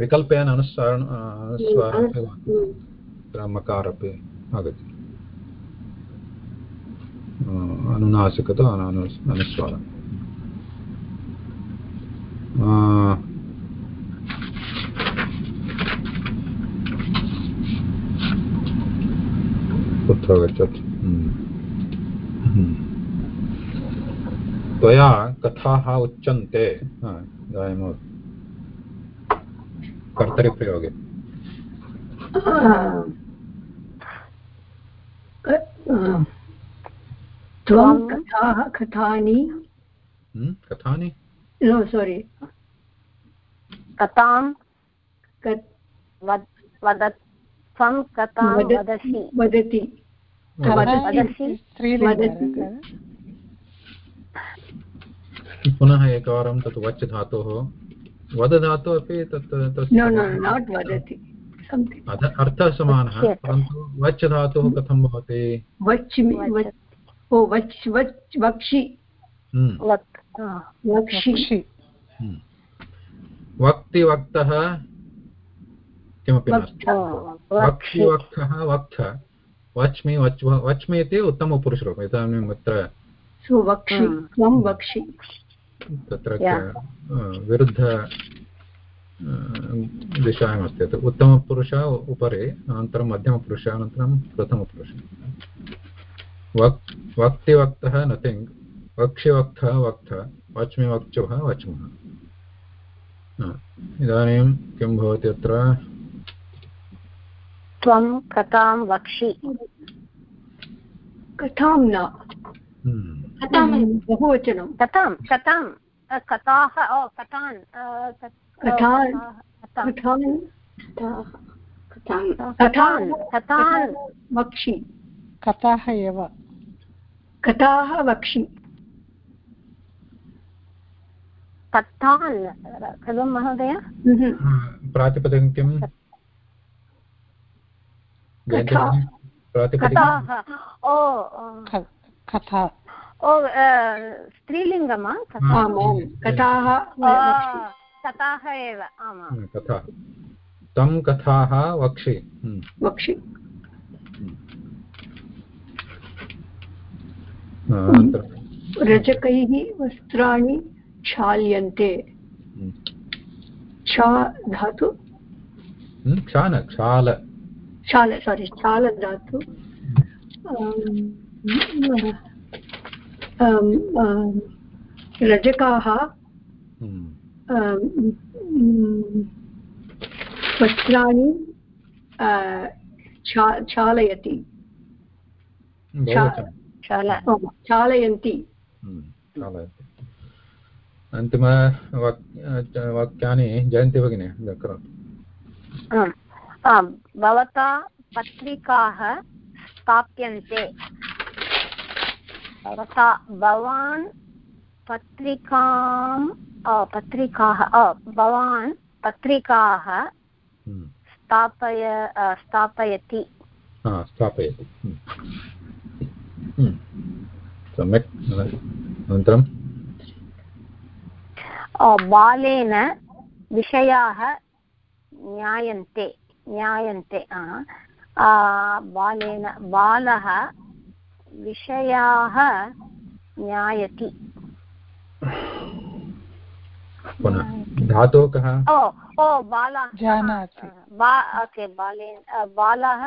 [SPEAKER 1] विकल्पेन अनुस्वारण अनुस्वारः मकार अपि आगच्छति। अनुनासिकता अनुस्वारः कुत्र गच्छति त्वया कथाः उच्यन्ते। इदानीं कर्तरिप्रयोगे।
[SPEAKER 3] त्वं कथाः कथानि?
[SPEAKER 1] कथानि?
[SPEAKER 3] नो सोरि
[SPEAKER 5] कथां वदत् त्वं कथां वदसि।
[SPEAKER 3] वदति।
[SPEAKER 1] पुनः एकवारं तत् वच् धातोः वद धातुः अपि तत्
[SPEAKER 3] नाट् वदति।
[SPEAKER 1] अर्थः समानः परन्तु वच् धातुः कथं भवति?
[SPEAKER 3] वच् वच् वच् वक्षि। वक्षि।
[SPEAKER 1] वक्ति वक्तः किमपि नास्ति। वक्ति वक्तः वक्थ वच्मि वच् वच्मि इति उत्तमपुरुषरूपम्। इदानीम् अत्र
[SPEAKER 3] वक्षि त्वं वक्षि।
[SPEAKER 1] तत्र विरुद्ध दिशायामस्ति। तत् उत्तमपुरुष उपरि अनन्तरं मध्यमपुरुष अनन्तरं प्रथमपुरुष। वक् वक्तिवक्तः नथिङ्ग् वक्षिवक्तः वक्थ वच्मि। वक्चुः वच्मः इदानीं किं भवति अत्र?
[SPEAKER 5] त्वं कथां वक्षि?
[SPEAKER 3] कथां न। बहुवचनं।
[SPEAKER 5] कथां? कथां? कथाः ओ कथान्
[SPEAKER 3] कथान्।
[SPEAKER 5] कथान्?
[SPEAKER 3] वक्षि।
[SPEAKER 2] कथाः एव।
[SPEAKER 3] कथाः वक्षि।
[SPEAKER 5] कथान् खलु महोदय?
[SPEAKER 3] हम्म।
[SPEAKER 1] प्रातिपदिकं किं
[SPEAKER 3] कथा।
[SPEAKER 5] कथाः ओ,
[SPEAKER 2] कथा।
[SPEAKER 5] ओ अ, स्त्रीलिङ्गमा कथा
[SPEAKER 3] आम् आम् कथाः वक्षि
[SPEAKER 5] आ, कथाः एव आमाम्
[SPEAKER 1] हम्म, कथा तं कथाः वक्षि हम्म,
[SPEAKER 3] वक्षि
[SPEAKER 1] अनन्तरं
[SPEAKER 3] रजकैः वस्त्राणि क्षाल्यन्ते
[SPEAKER 1] हम्म,
[SPEAKER 3] क्षा धातु
[SPEAKER 1] हम्म, क्षाल क्षाल
[SPEAKER 3] क्षाल सारी क्षाल धातु अम्, अम्, अम्, रजकाः
[SPEAKER 1] हम्म,
[SPEAKER 3] वस्त्राणि अ, आम्, क्षालयन्ति
[SPEAKER 1] हम्म, अन्तिम वाक्यानि जयन्ति भगिनी
[SPEAKER 5] आम् भवता पत्रिकाः स्थाप्यन्ते। भवान् अ, पत्रिकाः अ, भवान् पत्रिकाः
[SPEAKER 1] हम्म,
[SPEAKER 5] स्थापय स्थापयति।
[SPEAKER 1] स्थापयति। हम्म, हम्म, सम्यक्। अनन्तरं?
[SPEAKER 5] बालेन विषयाः ज्ञायन्ते ज्ञायन्ते बालेन बालः विषयाः ज्ञायति।
[SPEAKER 1] पुनः धातुः कः?
[SPEAKER 5] ओ ओ बालः
[SPEAKER 2] जानाति।
[SPEAKER 5] बा ओके बालेन बालः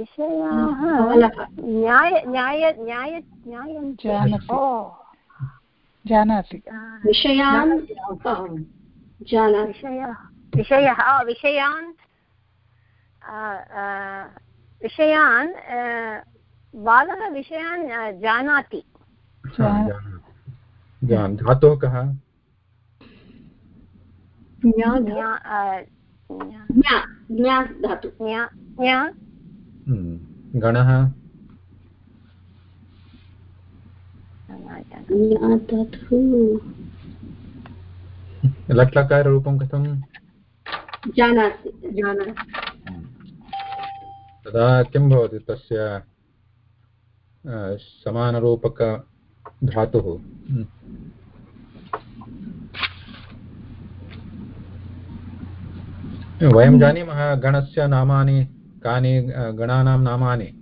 [SPEAKER 5] विषयाः न्याय न्याय न्याय ज्ञायन्ते। ओ।
[SPEAKER 2] जानाति।
[SPEAKER 4] विषयान्
[SPEAKER 5] विषयः विषयः विषयान् विषयान् बालः विषयान् जानाति।
[SPEAKER 1] हा, धातुः कः? गणः? लट्लकाररूपं कथं
[SPEAKER 4] जानाति जानाति।
[SPEAKER 1] तदा किं भवति तस्य समानरूपकधातुः हम्म। वयं जानीमः गणस्य नामानि कानि गणानां नामानि।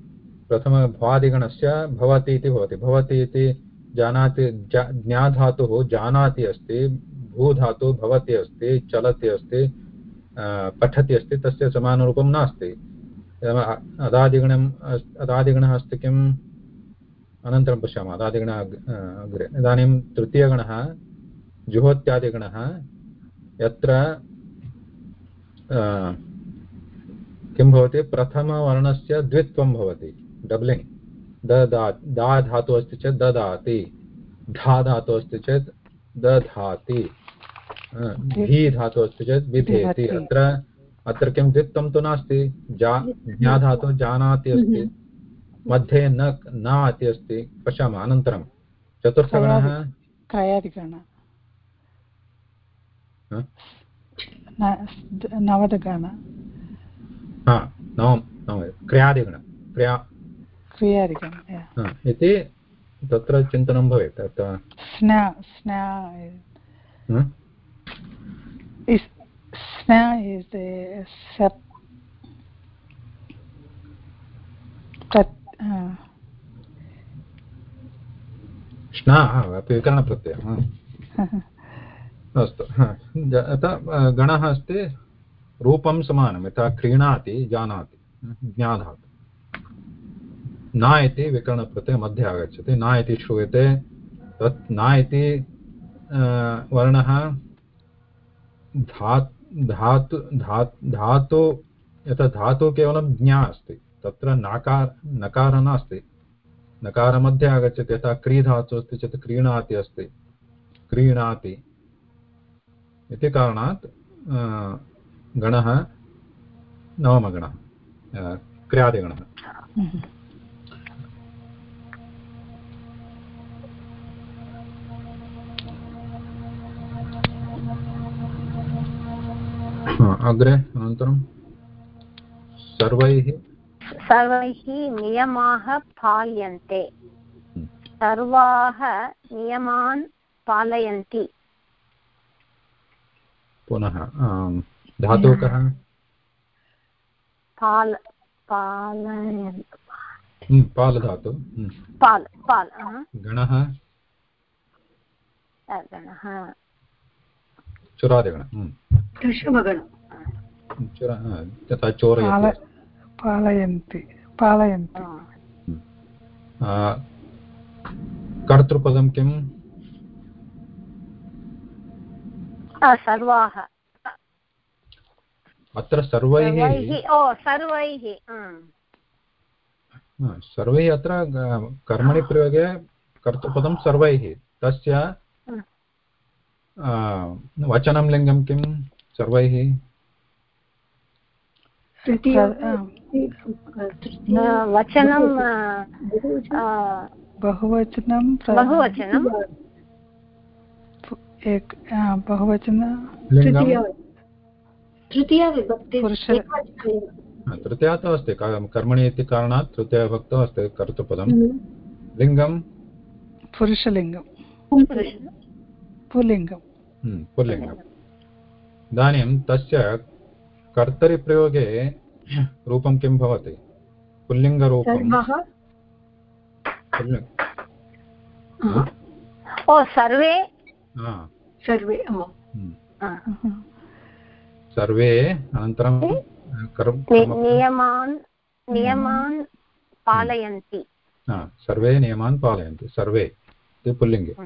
[SPEAKER 1] प्रथमभ्वादिगणस्य भवति इति भवति। भवति इति जानाति जा- ज्ञाधातुः जानाति अस्ति भूधातुः भवति अस्ति चलति अस्ति पठति अस्ति तस्य समानरूपं नास्ति। अदादिगणम् अदादिगणः अस्ति किम्? अनन्तरं पश्यामः। अदादिगणः अग्रे। इदानीं तृतीयगणः जुहोत्यादिगणः यत्र किं भवति? प्रथमवर्णस्य द्वित्वं भवति। डब्लिङ्ग्। ददा दा धातुः अस्ति चेत् ददाति धा धातुः अस्ति चेत् दधाति धी धातुः अस्ति चेत् बिभति। अत्र अत्र किं द्वित्वं तु नास्ति जा ज्ञाधातुः जानाति अस्ति मध्ये न न इति अस्ति। पश्यामः अनन्तरं। चतुर्थगणः?
[SPEAKER 2] क्रयादिगण नवदगण।
[SPEAKER 1] हा नवं नवम क्रियादिगण क्रिया
[SPEAKER 2] क्रियादिगण
[SPEAKER 1] इति तत्र चिन्तनं भवेत्। ह?
[SPEAKER 2] is the sep tat uh,
[SPEAKER 1] विकरणप्रत्ययः हा। अस्तु अतः गणः अस्ति रूपं समानं यथा क्रीणाति जानाति न इति विकरणप्रत्ययः मध्ये आगच्छति न इति श्रूयते तत् न इति वर्णः धातु धा धातु, यथा धातु केवलं ज्ञा अस्ति, तत्र नाकार, नकारः नास्ति। नकारमध्ये आगच्छति, यथा क्री धातुः अस्ति चेत् क्रीणाति अस्ति। क्रीणाति। इति कारणात् गणः नवमगणः क्रियादिगणः। अग्रे अनन्तरं सर्वैः?
[SPEAKER 5] सर्वैः नियमाः पाल्यन्ते। सर्वाः नियमान् पालयन्ति।
[SPEAKER 1] पुनः धातुः कः?
[SPEAKER 5] पाल पालयन्
[SPEAKER 1] हम्म, पालधातु। हम्म,
[SPEAKER 5] पाल पाल
[SPEAKER 1] गणः?
[SPEAKER 5] गणः।
[SPEAKER 1] चुरादिगण। हम्म,
[SPEAKER 3] दशमगण।
[SPEAKER 1] चुरा तथा चोरयति
[SPEAKER 2] पाल पालयन्ति पालयन्ति
[SPEAKER 1] कर्तृपदं किम्
[SPEAKER 5] सर्वाः
[SPEAKER 1] अत्र सर्वैः
[SPEAKER 5] सर्वैः सर्वैः
[SPEAKER 1] अत्र कर्मणि प्रयोगे कर्तृपदं सर्वैः तस्य। वचनं लिङ्गं किं सर्वैः
[SPEAKER 5] वचनं
[SPEAKER 3] बहुवचनं?
[SPEAKER 2] बहुवचनं। एक बहुवचन
[SPEAKER 3] तृतीया
[SPEAKER 4] तृतीया विभक्ति
[SPEAKER 2] पुरुष
[SPEAKER 1] तृतीया तु अस्ति क- कर्मणि इति कारणात् तृतीयाभक्तौ अस्ति कर्तृपदं
[SPEAKER 3] हम्म.
[SPEAKER 1] लिङ्गं
[SPEAKER 2] पुरुषलिङ्गं
[SPEAKER 4] पुरुष
[SPEAKER 2] पुल्लिङ्गं
[SPEAKER 1] हम्म, पुल्लिङ्गम् इदानीं तस्य कर्तरिप्रयोगे रूपं किं भवति? पुल्लिङ्गरूपं।
[SPEAKER 3] सर्वः?
[SPEAKER 5] ओ सर्वे?
[SPEAKER 3] सर्वे.
[SPEAKER 1] हम्म। सर्वे अनन्तरं कर्म
[SPEAKER 5] नि-
[SPEAKER 1] कर्म-
[SPEAKER 5] नियमान् नियमान् पालयन्ति।
[SPEAKER 1] सर्वे नियमान् पालयन्ति सर्वे इति पुल्लिङ्गे।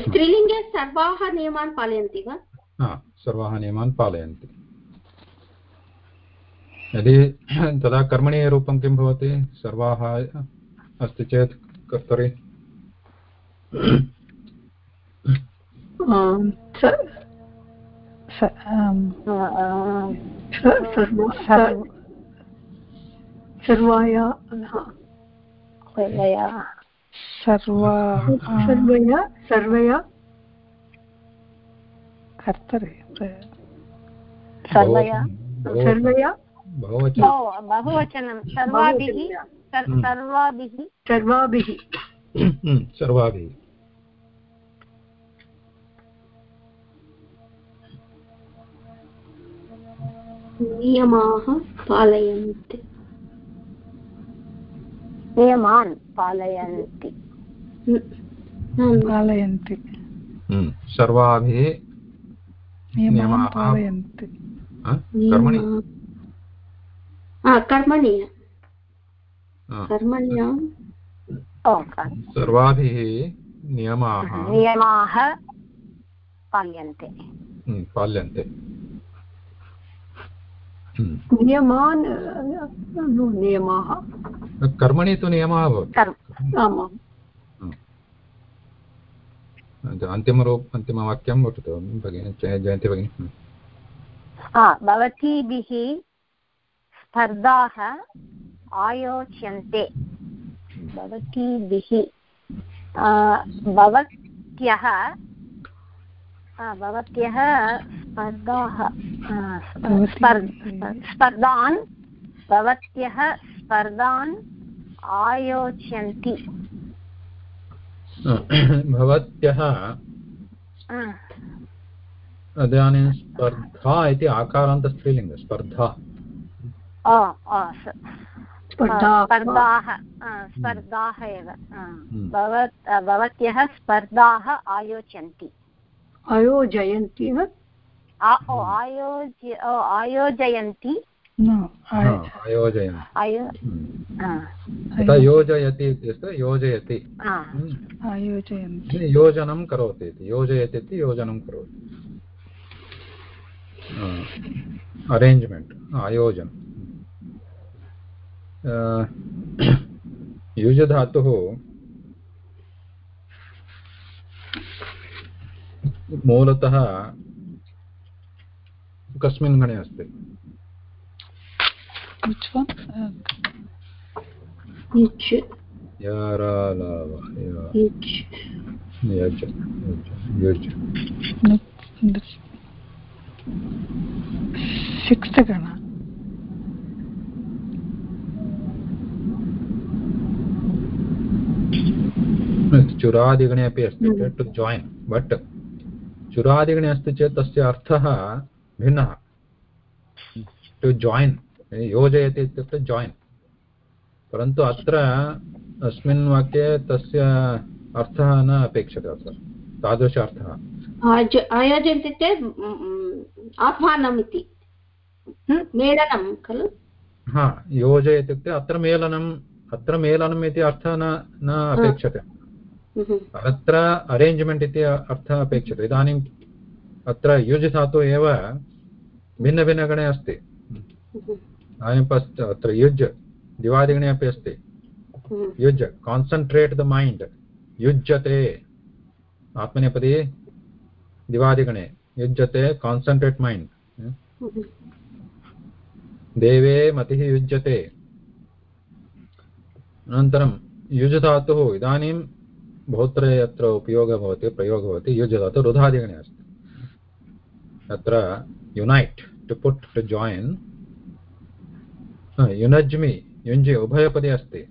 [SPEAKER 4] स्त्रीलिङ्गे सर्वाः नियमान् पालयन्ति वा?
[SPEAKER 1] हा। सर्वाः नियमान् पालयन्ति। यदि तदा कर्मणि रूपं किं भवति? सर्वाः अस्ति चेत् कर्तरि?
[SPEAKER 3] सर्वाया
[SPEAKER 5] सर्वया।
[SPEAKER 3] सर्वया सर्वया।
[SPEAKER 2] कर्तरि।
[SPEAKER 5] सर्वया
[SPEAKER 1] बहु-
[SPEAKER 3] सर्वया
[SPEAKER 1] बहुवचनं।
[SPEAKER 5] सर्वाभिः
[SPEAKER 1] हम्म।
[SPEAKER 5] सर्वाभिः
[SPEAKER 3] सर्वाभिः
[SPEAKER 1] सर्वाभिः
[SPEAKER 4] नियमाः पालयन्ति।
[SPEAKER 5] नियमान् पालयन्ति।
[SPEAKER 2] पालयन्ति।
[SPEAKER 1] हम्म, सर्वाभिः
[SPEAKER 2] नियमान्
[SPEAKER 1] नियमाः
[SPEAKER 2] पालयन्ति।
[SPEAKER 1] कर्मणि?
[SPEAKER 4] कर्मणि। कर्मण्यां
[SPEAKER 1] सर्वाभिः नियमाः
[SPEAKER 5] नियमाः पाल्यन्ते।
[SPEAKER 1] हम्म, पाल्यन्ते। हम्म,
[SPEAKER 3] नियमान् नियमाः।
[SPEAKER 1] कर्मणि तु नियमः भवति।
[SPEAKER 3] आमाम्।
[SPEAKER 1] अन्तिमरूप अन्तिमवाक्यं वदतु भगिनि जय- जयन्ती भगिनि
[SPEAKER 5] भवतीभिः स्पर्धाः आयोच्यन्ते भवतीभिः भवत्यः भवत्यः स्पर्धाः स्पर्- स्पर्धान् भवत्यः स्पर्धान् आयोच्यन्ति
[SPEAKER 1] भवत्यः इदानीं स्पर्धा इति आकारान्तस्त्रीलिङ्ग स्पर्धा।
[SPEAKER 3] स्पर्धा।
[SPEAKER 5] एव भवत्यः स्पर्धाः आयोजयन्ति।
[SPEAKER 3] आयोजयन्ति ह?
[SPEAKER 5] आ- ओ, आयोज्य आयोजयन्ति।
[SPEAKER 2] न आय-
[SPEAKER 1] आयोजयन्
[SPEAKER 5] आयो
[SPEAKER 1] हम्म। यथा योजयति इत्यस्य योजयति।
[SPEAKER 5] आ,
[SPEAKER 1] हम्म। योजनं करोति इति। योजयति इति योजनं करोति। अरेञ्ज्मेण्ट् आयोजन। युजधातुः मूलतः कस्मिन् गणे अस्ति।
[SPEAKER 2] Which one? Uh,
[SPEAKER 4] युज्
[SPEAKER 1] यरालाव य-
[SPEAKER 4] युज्
[SPEAKER 1] यज यज युज्
[SPEAKER 2] no, this- शिक्षगण
[SPEAKER 1] चुरादिगणे अपि अस्ति चेत् टु जायिन् बट् चुरादिगणे अस्ति चेत् तस्य अर्थः भिन्नः टु जायिन् योजयति इत्युक्ते जायिन् परन्तु अत्र अस्मिन् वाक्ये तस्य अर्थः न अपेक्षते अत्र तादृश अर्थः
[SPEAKER 4] आयोज- आयोजयन्ति चेत् आह्वानम् इति मेलनं खलु
[SPEAKER 1] हा योजय इत्युक्ते अत्र मेलनम् अत्र मेलनम् इति अर्थः न न अपेक्षते अत्र अरेञ्ज्मेण्ट् इति अर्थः अपेक्षते इदानीम् अत्र युज् धातु एव भिन्नभिन्नगणे अस्ति पश्च अत्र युज् दिवादिगणे अपि अस्ति।
[SPEAKER 4] हम्म,
[SPEAKER 1] युज् कान्सन्ट्रेट् द मैण्ड् युज्यते। आत्मनेपदी दिवादिगणे युज्यते कान्सन्ट्रेट् मैण्ड्
[SPEAKER 4] हम्म,
[SPEAKER 1] देवे मतिः युज्यते। अनन्तरं युज् धातुः इदानीं बहुत्र यत्र उपयोगः भवति प्रयोगः भवति युज् धातुः रुधादिगणे अस्ति। अत्र unite to put to join युनज्मि युञ्जि उभयपदे अस्ति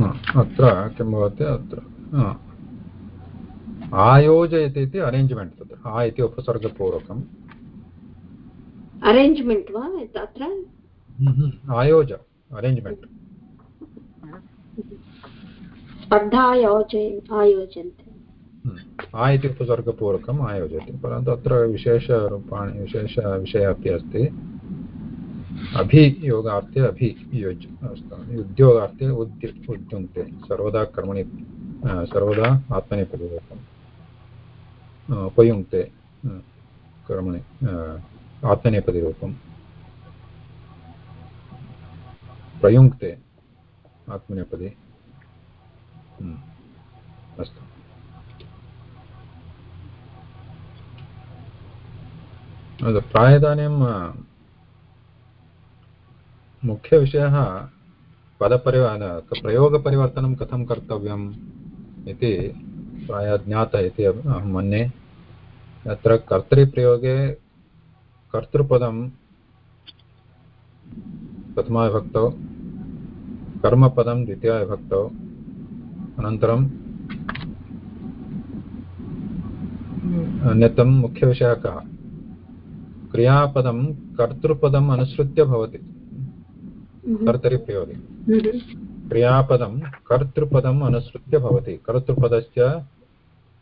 [SPEAKER 1] हा, अत्र किं भवति अत्र हा. आयोजयति इति अरेञ्ज्मेण्ट् तत्र आ इति उपसर्गपूर्वकम्
[SPEAKER 4] अरेञ्ज्मेण्ट् वा तत्र
[SPEAKER 1] आयोज अरेञ्ज्मेण्ट्
[SPEAKER 4] स्पर्धा आयोजय आयोजन्ते
[SPEAKER 1] आ इति उपसर्गपूर्वकम् आयोजयति परन्तु अत्र विशेषरूपाणि विशेषविषयः अपि अस्ति। अभियोगार्थे अभियोज् अस्तु। उद्योगार्थे उद्य उद्युङ्क्ते। सर्वदा कर्मणि सर्वदा आत्मनेपदरूपम् अ, उपयुङ्क्ते कर्मणि आत्मनेपदिरूपं प्रयुङ्क्ते आत्मनेपदी हम्म, अस्तु अस्तु, प्रायः इदानीं मुख्यविषयः पदपरिव प्रयोगपरिवर्तनं कथं कर्तव्यम् इति प्रायः ज्ञातः इति अहं मन्ये अत्र कर्तरिप्रयोगे कर्तृपदं प्रथमाविभक्तौ कर्मपदं द्वितीयाविभक्तौ अनन्तरं अन्यतं मुख्यविषयः कः क्रियापदं कर्तृपदम् अनुसृत्य भवति।
[SPEAKER 4] हम्म,
[SPEAKER 1] कर्तरिप्रयोगे
[SPEAKER 4] हम्म,
[SPEAKER 1] क्रियापदं कर्तृपदम् अनुसृत्य भवति। कर्तृपदस्य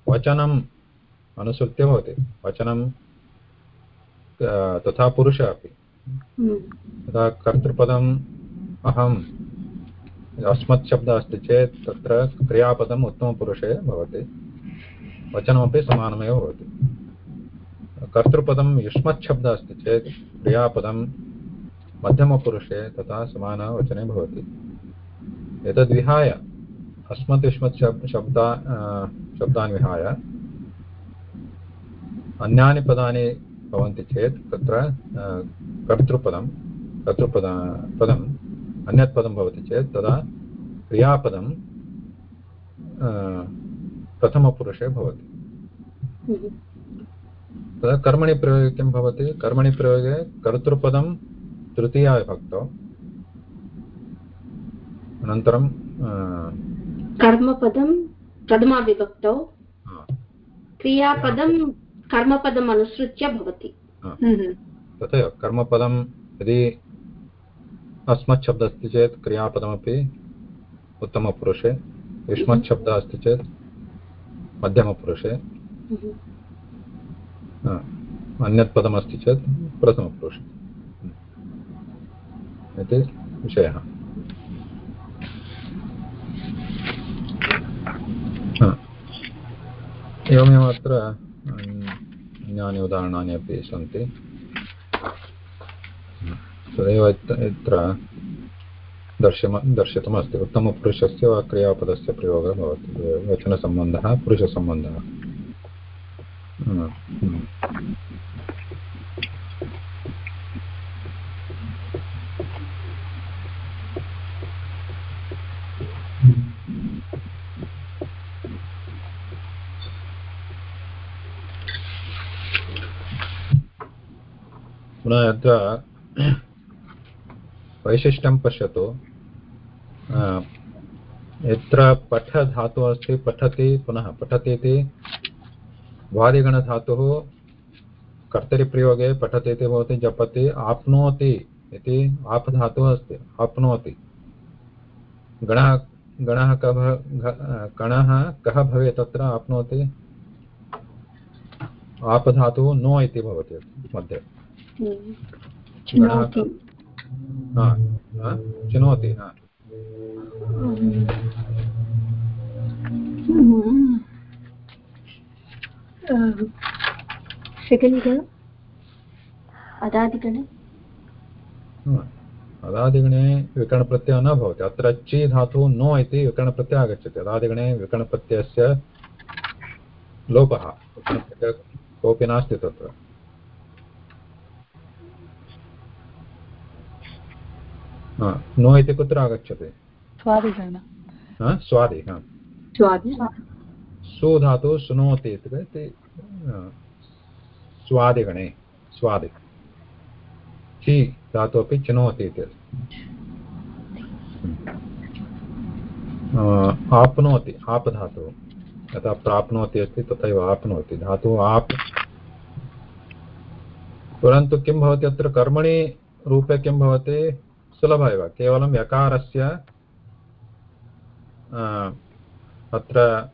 [SPEAKER 1] वचनम् अनुसृत्य भवति। वचनं तथा पुरुषः अपि।
[SPEAKER 4] हम्म,
[SPEAKER 1] यदा कर्तृपदम् अहम् अस्मत् शब्दः अस्ति चेत् तत्र क्रियापदम् उत्तमपुरुषे भवति। वचनमपि समानमेव भवति। कर्तृपदं युष्मत् शब्दः अस्ति चेत् क्रियापदं मध्यमपुरुषे तथा समानवचने भवति। एतद्विहाय अस्मत् युष्मत् शब् शब्दा शब्दान् विहाय अन्यानि पदानि भवन्ति चेत् तत्र कर्तृपदं कर्तृपद पदम् अन्यत् पदं भवति चेत् तदा क्रियापदं प्रथमपुरुषे भवति।
[SPEAKER 4] हम्म,
[SPEAKER 1] तदा कर्मणि प्रयोगे किं भवति? कर्मणि प्रयोगे कर्तृपदं तृतीयाविभक्तौ अनन्तरं
[SPEAKER 4] कर्मपदं प्रथमाविभक्तौ क्रियापदं कर्मपदम् अनुसृत्य भवति।
[SPEAKER 2] हम्म,
[SPEAKER 1] तथैव कर्मपदं यदि अस्मत् शब्दः अस्ति चेत् क्रियापदमपि उत्तमपुरुषे युष्मत् शब्दः अस्ति चेत् मध्यमपुरुषे।
[SPEAKER 4] हम्म,
[SPEAKER 1] अन्यत् पदमस्ति चेत् प्रथमपुरुषे इति विषयः. हा। एवमेव अत्र अन्- अन्यानि उदाहरणानि अपि सन्ति. तदेव अत्र दर्शम दर्शितमस्ति. उत्तमपुरुषस्य वा क्रियापदस्य प्रयोगः भवति. वचनसम्बन्धः पुरुषसम्बन्धः. हम्म, हम्म। पुनः अत्र वैशिष्ट्यं पश्यतु। यत्र पठधातुः अस्ति पठति पुनः पठती भ्वादिगणधातुः कर्तरिप्रयोगे पठति इति भवति जपति आप्नोति इति आप् धातुः अस्ति आप्नोति। गणः गणः कः भ- घ- गणः कः भवेत् तत्र आप्नोति? आपधातुः नो इति भवति मध्ये।
[SPEAKER 3] चिनोति।
[SPEAKER 1] चिनोति हा।
[SPEAKER 3] सेकेण्ड्
[SPEAKER 4] अदादिगणे
[SPEAKER 1] हा। अदादिगणे विकरणप्रत्ययः न भवति। अत्र ची धातुः नो इति विकरणप्रत्ययः आगच्छति। अदादिगणे विकरणप्रत्ययस्य लोपः। कोऽपि नास्ति तत्र। हा, नो इति कुत्र आगच्छति?
[SPEAKER 2] स्वादिगण
[SPEAKER 1] स्वादि
[SPEAKER 3] स्वादि?
[SPEAKER 1] सु धातुः शृणोति इति इति, अ, स्वादिगणे स्वादि। चि धातुः अपि चिनोति आप्नोति आप् धातुः यथा प्राप्नोति अस्ति तथैव आप्नोति। धातुः आप् परन्तु किं भवति अत्र कर्मणि रूपे किं भवति? सुलभ एव। केवलं यकारस्य अत्र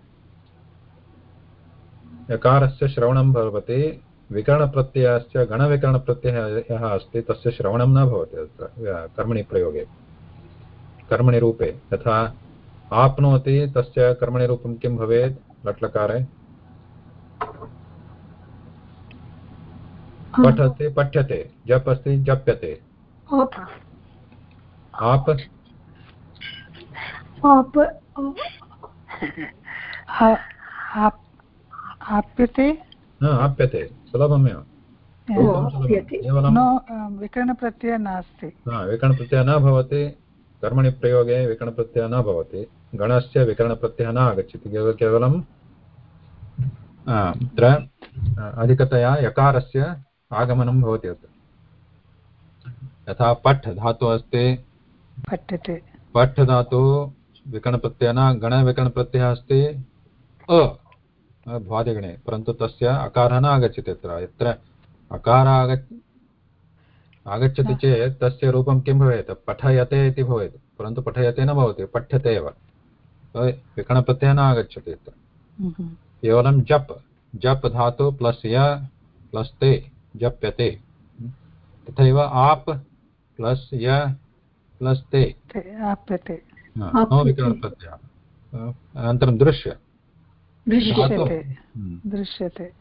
[SPEAKER 1] यकारस्य श्रवणं भवति विकरणप्रत्ययस्य गणविकरणप्रत्ययः यः अस्ति तस्य श्रवणं न भवति अत्र व्य- कर्मणि प्रयोगे। कर्मणि रूपे यथा आप्नोति तस्य कर्मणि रूपं किं भवेत्? लट्लकारे। पठति पठ्यते जप् अस्ति जप्यते
[SPEAKER 3] आप?
[SPEAKER 1] आप्
[SPEAKER 3] आप
[SPEAKER 2] आप्- आप्यते?
[SPEAKER 1] हा, आप्यते. सुलभमेव.
[SPEAKER 2] न विकरणप्रत्ययः नास्ति.
[SPEAKER 1] विकरणप्रत्ययः न भवति. कर्मणि प्रयोगे विकरणप्रत्ययः न भवति. गणस्य विकरणप्रत्ययः न आगच्छति. केवल अत्र अधिकतया यकारस्य आगमनं भवति अत्र. यथा पठ् धातुः अस्ति.
[SPEAKER 2] पठ्यते
[SPEAKER 1] पठ् धातुः विकरणप्रत्ययः न गणविकरणप्रत्ययः अस्ति. अ भ्वादिगणे परन्तु तस्य अकारः न आगच्छति अत्र यत्र अकारः आगच्छ आगच्छति चेत् तस्य रूपं किं भवेत्? पठयते इति भवेत् परन्तु पठयते न भवति पठ्यते एव। विकरणप्रत्ययः न आगच्छति अत्र। केवलं जप् जप् धातु प्लस् य प्लस् ते जप्यते। तथैव आप् प्लस् य प्लस् ते। विकरणप्रत्ययः अनन्तरं दृश्य।
[SPEAKER 2] दृश्यते।
[SPEAKER 1] हम्म।
[SPEAKER 2] दृश्यते।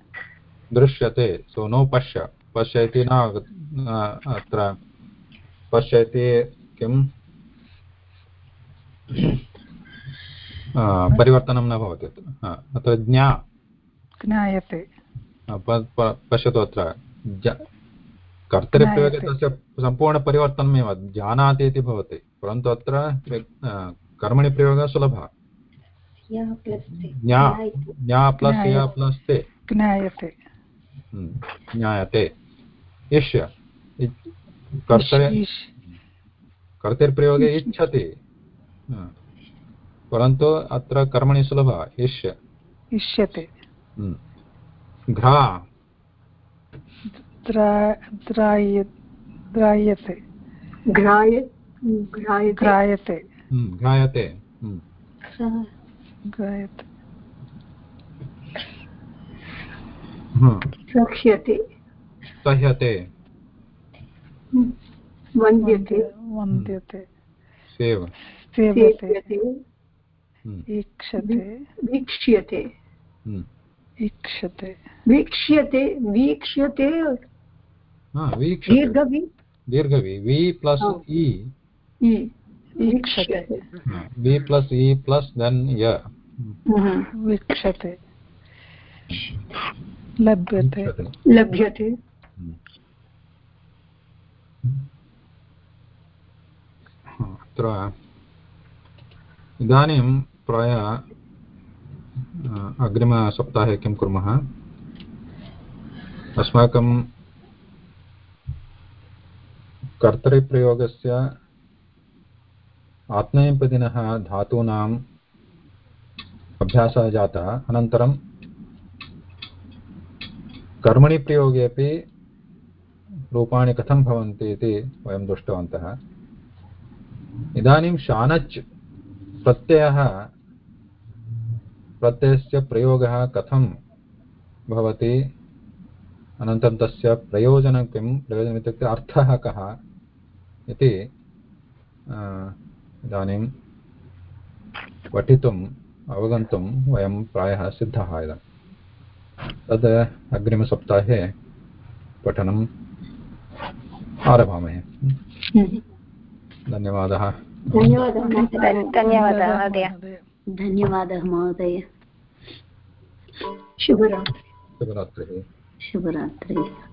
[SPEAKER 1] दृश्यते। सो नो पश्य। पश्य इति न अत्र। पश्य इति किम्? आ, परिवर्तनं न भवति अत्र। ज्ञा।
[SPEAKER 2] ज्ञायते।
[SPEAKER 1] पश्यतु अत्र। ज- कर्तरिप्रयोगे तस्य सम्पूर्णपरिवर्तनमेव। जानाति इति भवति। परन्तु अत्र कर्मणि प्रयोगः सुलभः।
[SPEAKER 2] ज्ञायते।
[SPEAKER 1] प्लस् ते.
[SPEAKER 2] ज्ञायते
[SPEAKER 1] हम्म, इष्य. कर्तरिप्रयोगे इच्छति. हा। परन्तु अत्र कर्मणि सुलभः इष्य।
[SPEAKER 2] इष्यते.
[SPEAKER 1] हम्म। घ्रा
[SPEAKER 2] द्रायते.
[SPEAKER 3] घ्रायते
[SPEAKER 1] हम्म, घ्रायते हम्म।
[SPEAKER 3] रक्ष्यते
[SPEAKER 1] सह्यते
[SPEAKER 3] वन्द्यते
[SPEAKER 2] वन्द्यते ईक्षते
[SPEAKER 3] वीक्ष्यते।
[SPEAKER 2] ईक्षते
[SPEAKER 3] वीक्ष्यते वीक्ष्यते दीर्घवि
[SPEAKER 1] दीर्घवि वि प्लस् इ
[SPEAKER 2] वीक्षते।
[SPEAKER 3] वीक्ष्यते
[SPEAKER 1] वि प्लस् इ प्लस् देन् य।
[SPEAKER 3] हम्म।
[SPEAKER 2] वीक्षते। लभ्यते।
[SPEAKER 3] लभ्यते।
[SPEAKER 1] अत्र इदानीं प्रायः अग्रिमसप्ताहे किं कुर्मः? अस्माकं कर्तरिप्रयोगस्य आत्मनेपदिनः धातूनाम् अभ्यासः जातः अनन्तरं कर्मणि प्रयोगे अपि रूपाणि कथं भवन्ति इति वयं दृष्टवन्तः। इदानीं शानच् प्रत्ययः, प्रत्ययस्य प्रयोगः कथं भवति, अनन्तरं तस्य प्रयोजनं किं प्रयोजनम् इत्युक्ते अर्थः कः इति इदानीं पठितुम् अवगन्तुं वयं प्रायः सिद्धाः इदानीं तद् अग्रिमसप्ताहे पठनम् आरभामहे। धन्यवादः।
[SPEAKER 4] धन्यवादः महोदय।
[SPEAKER 5] धन्यवादः महोदय
[SPEAKER 2] महोदय।
[SPEAKER 6] धन्यवादः महोदय।
[SPEAKER 3] शुभरात्रि।
[SPEAKER 1] शुभरात्रिः।
[SPEAKER 6] शुभरात्रिः।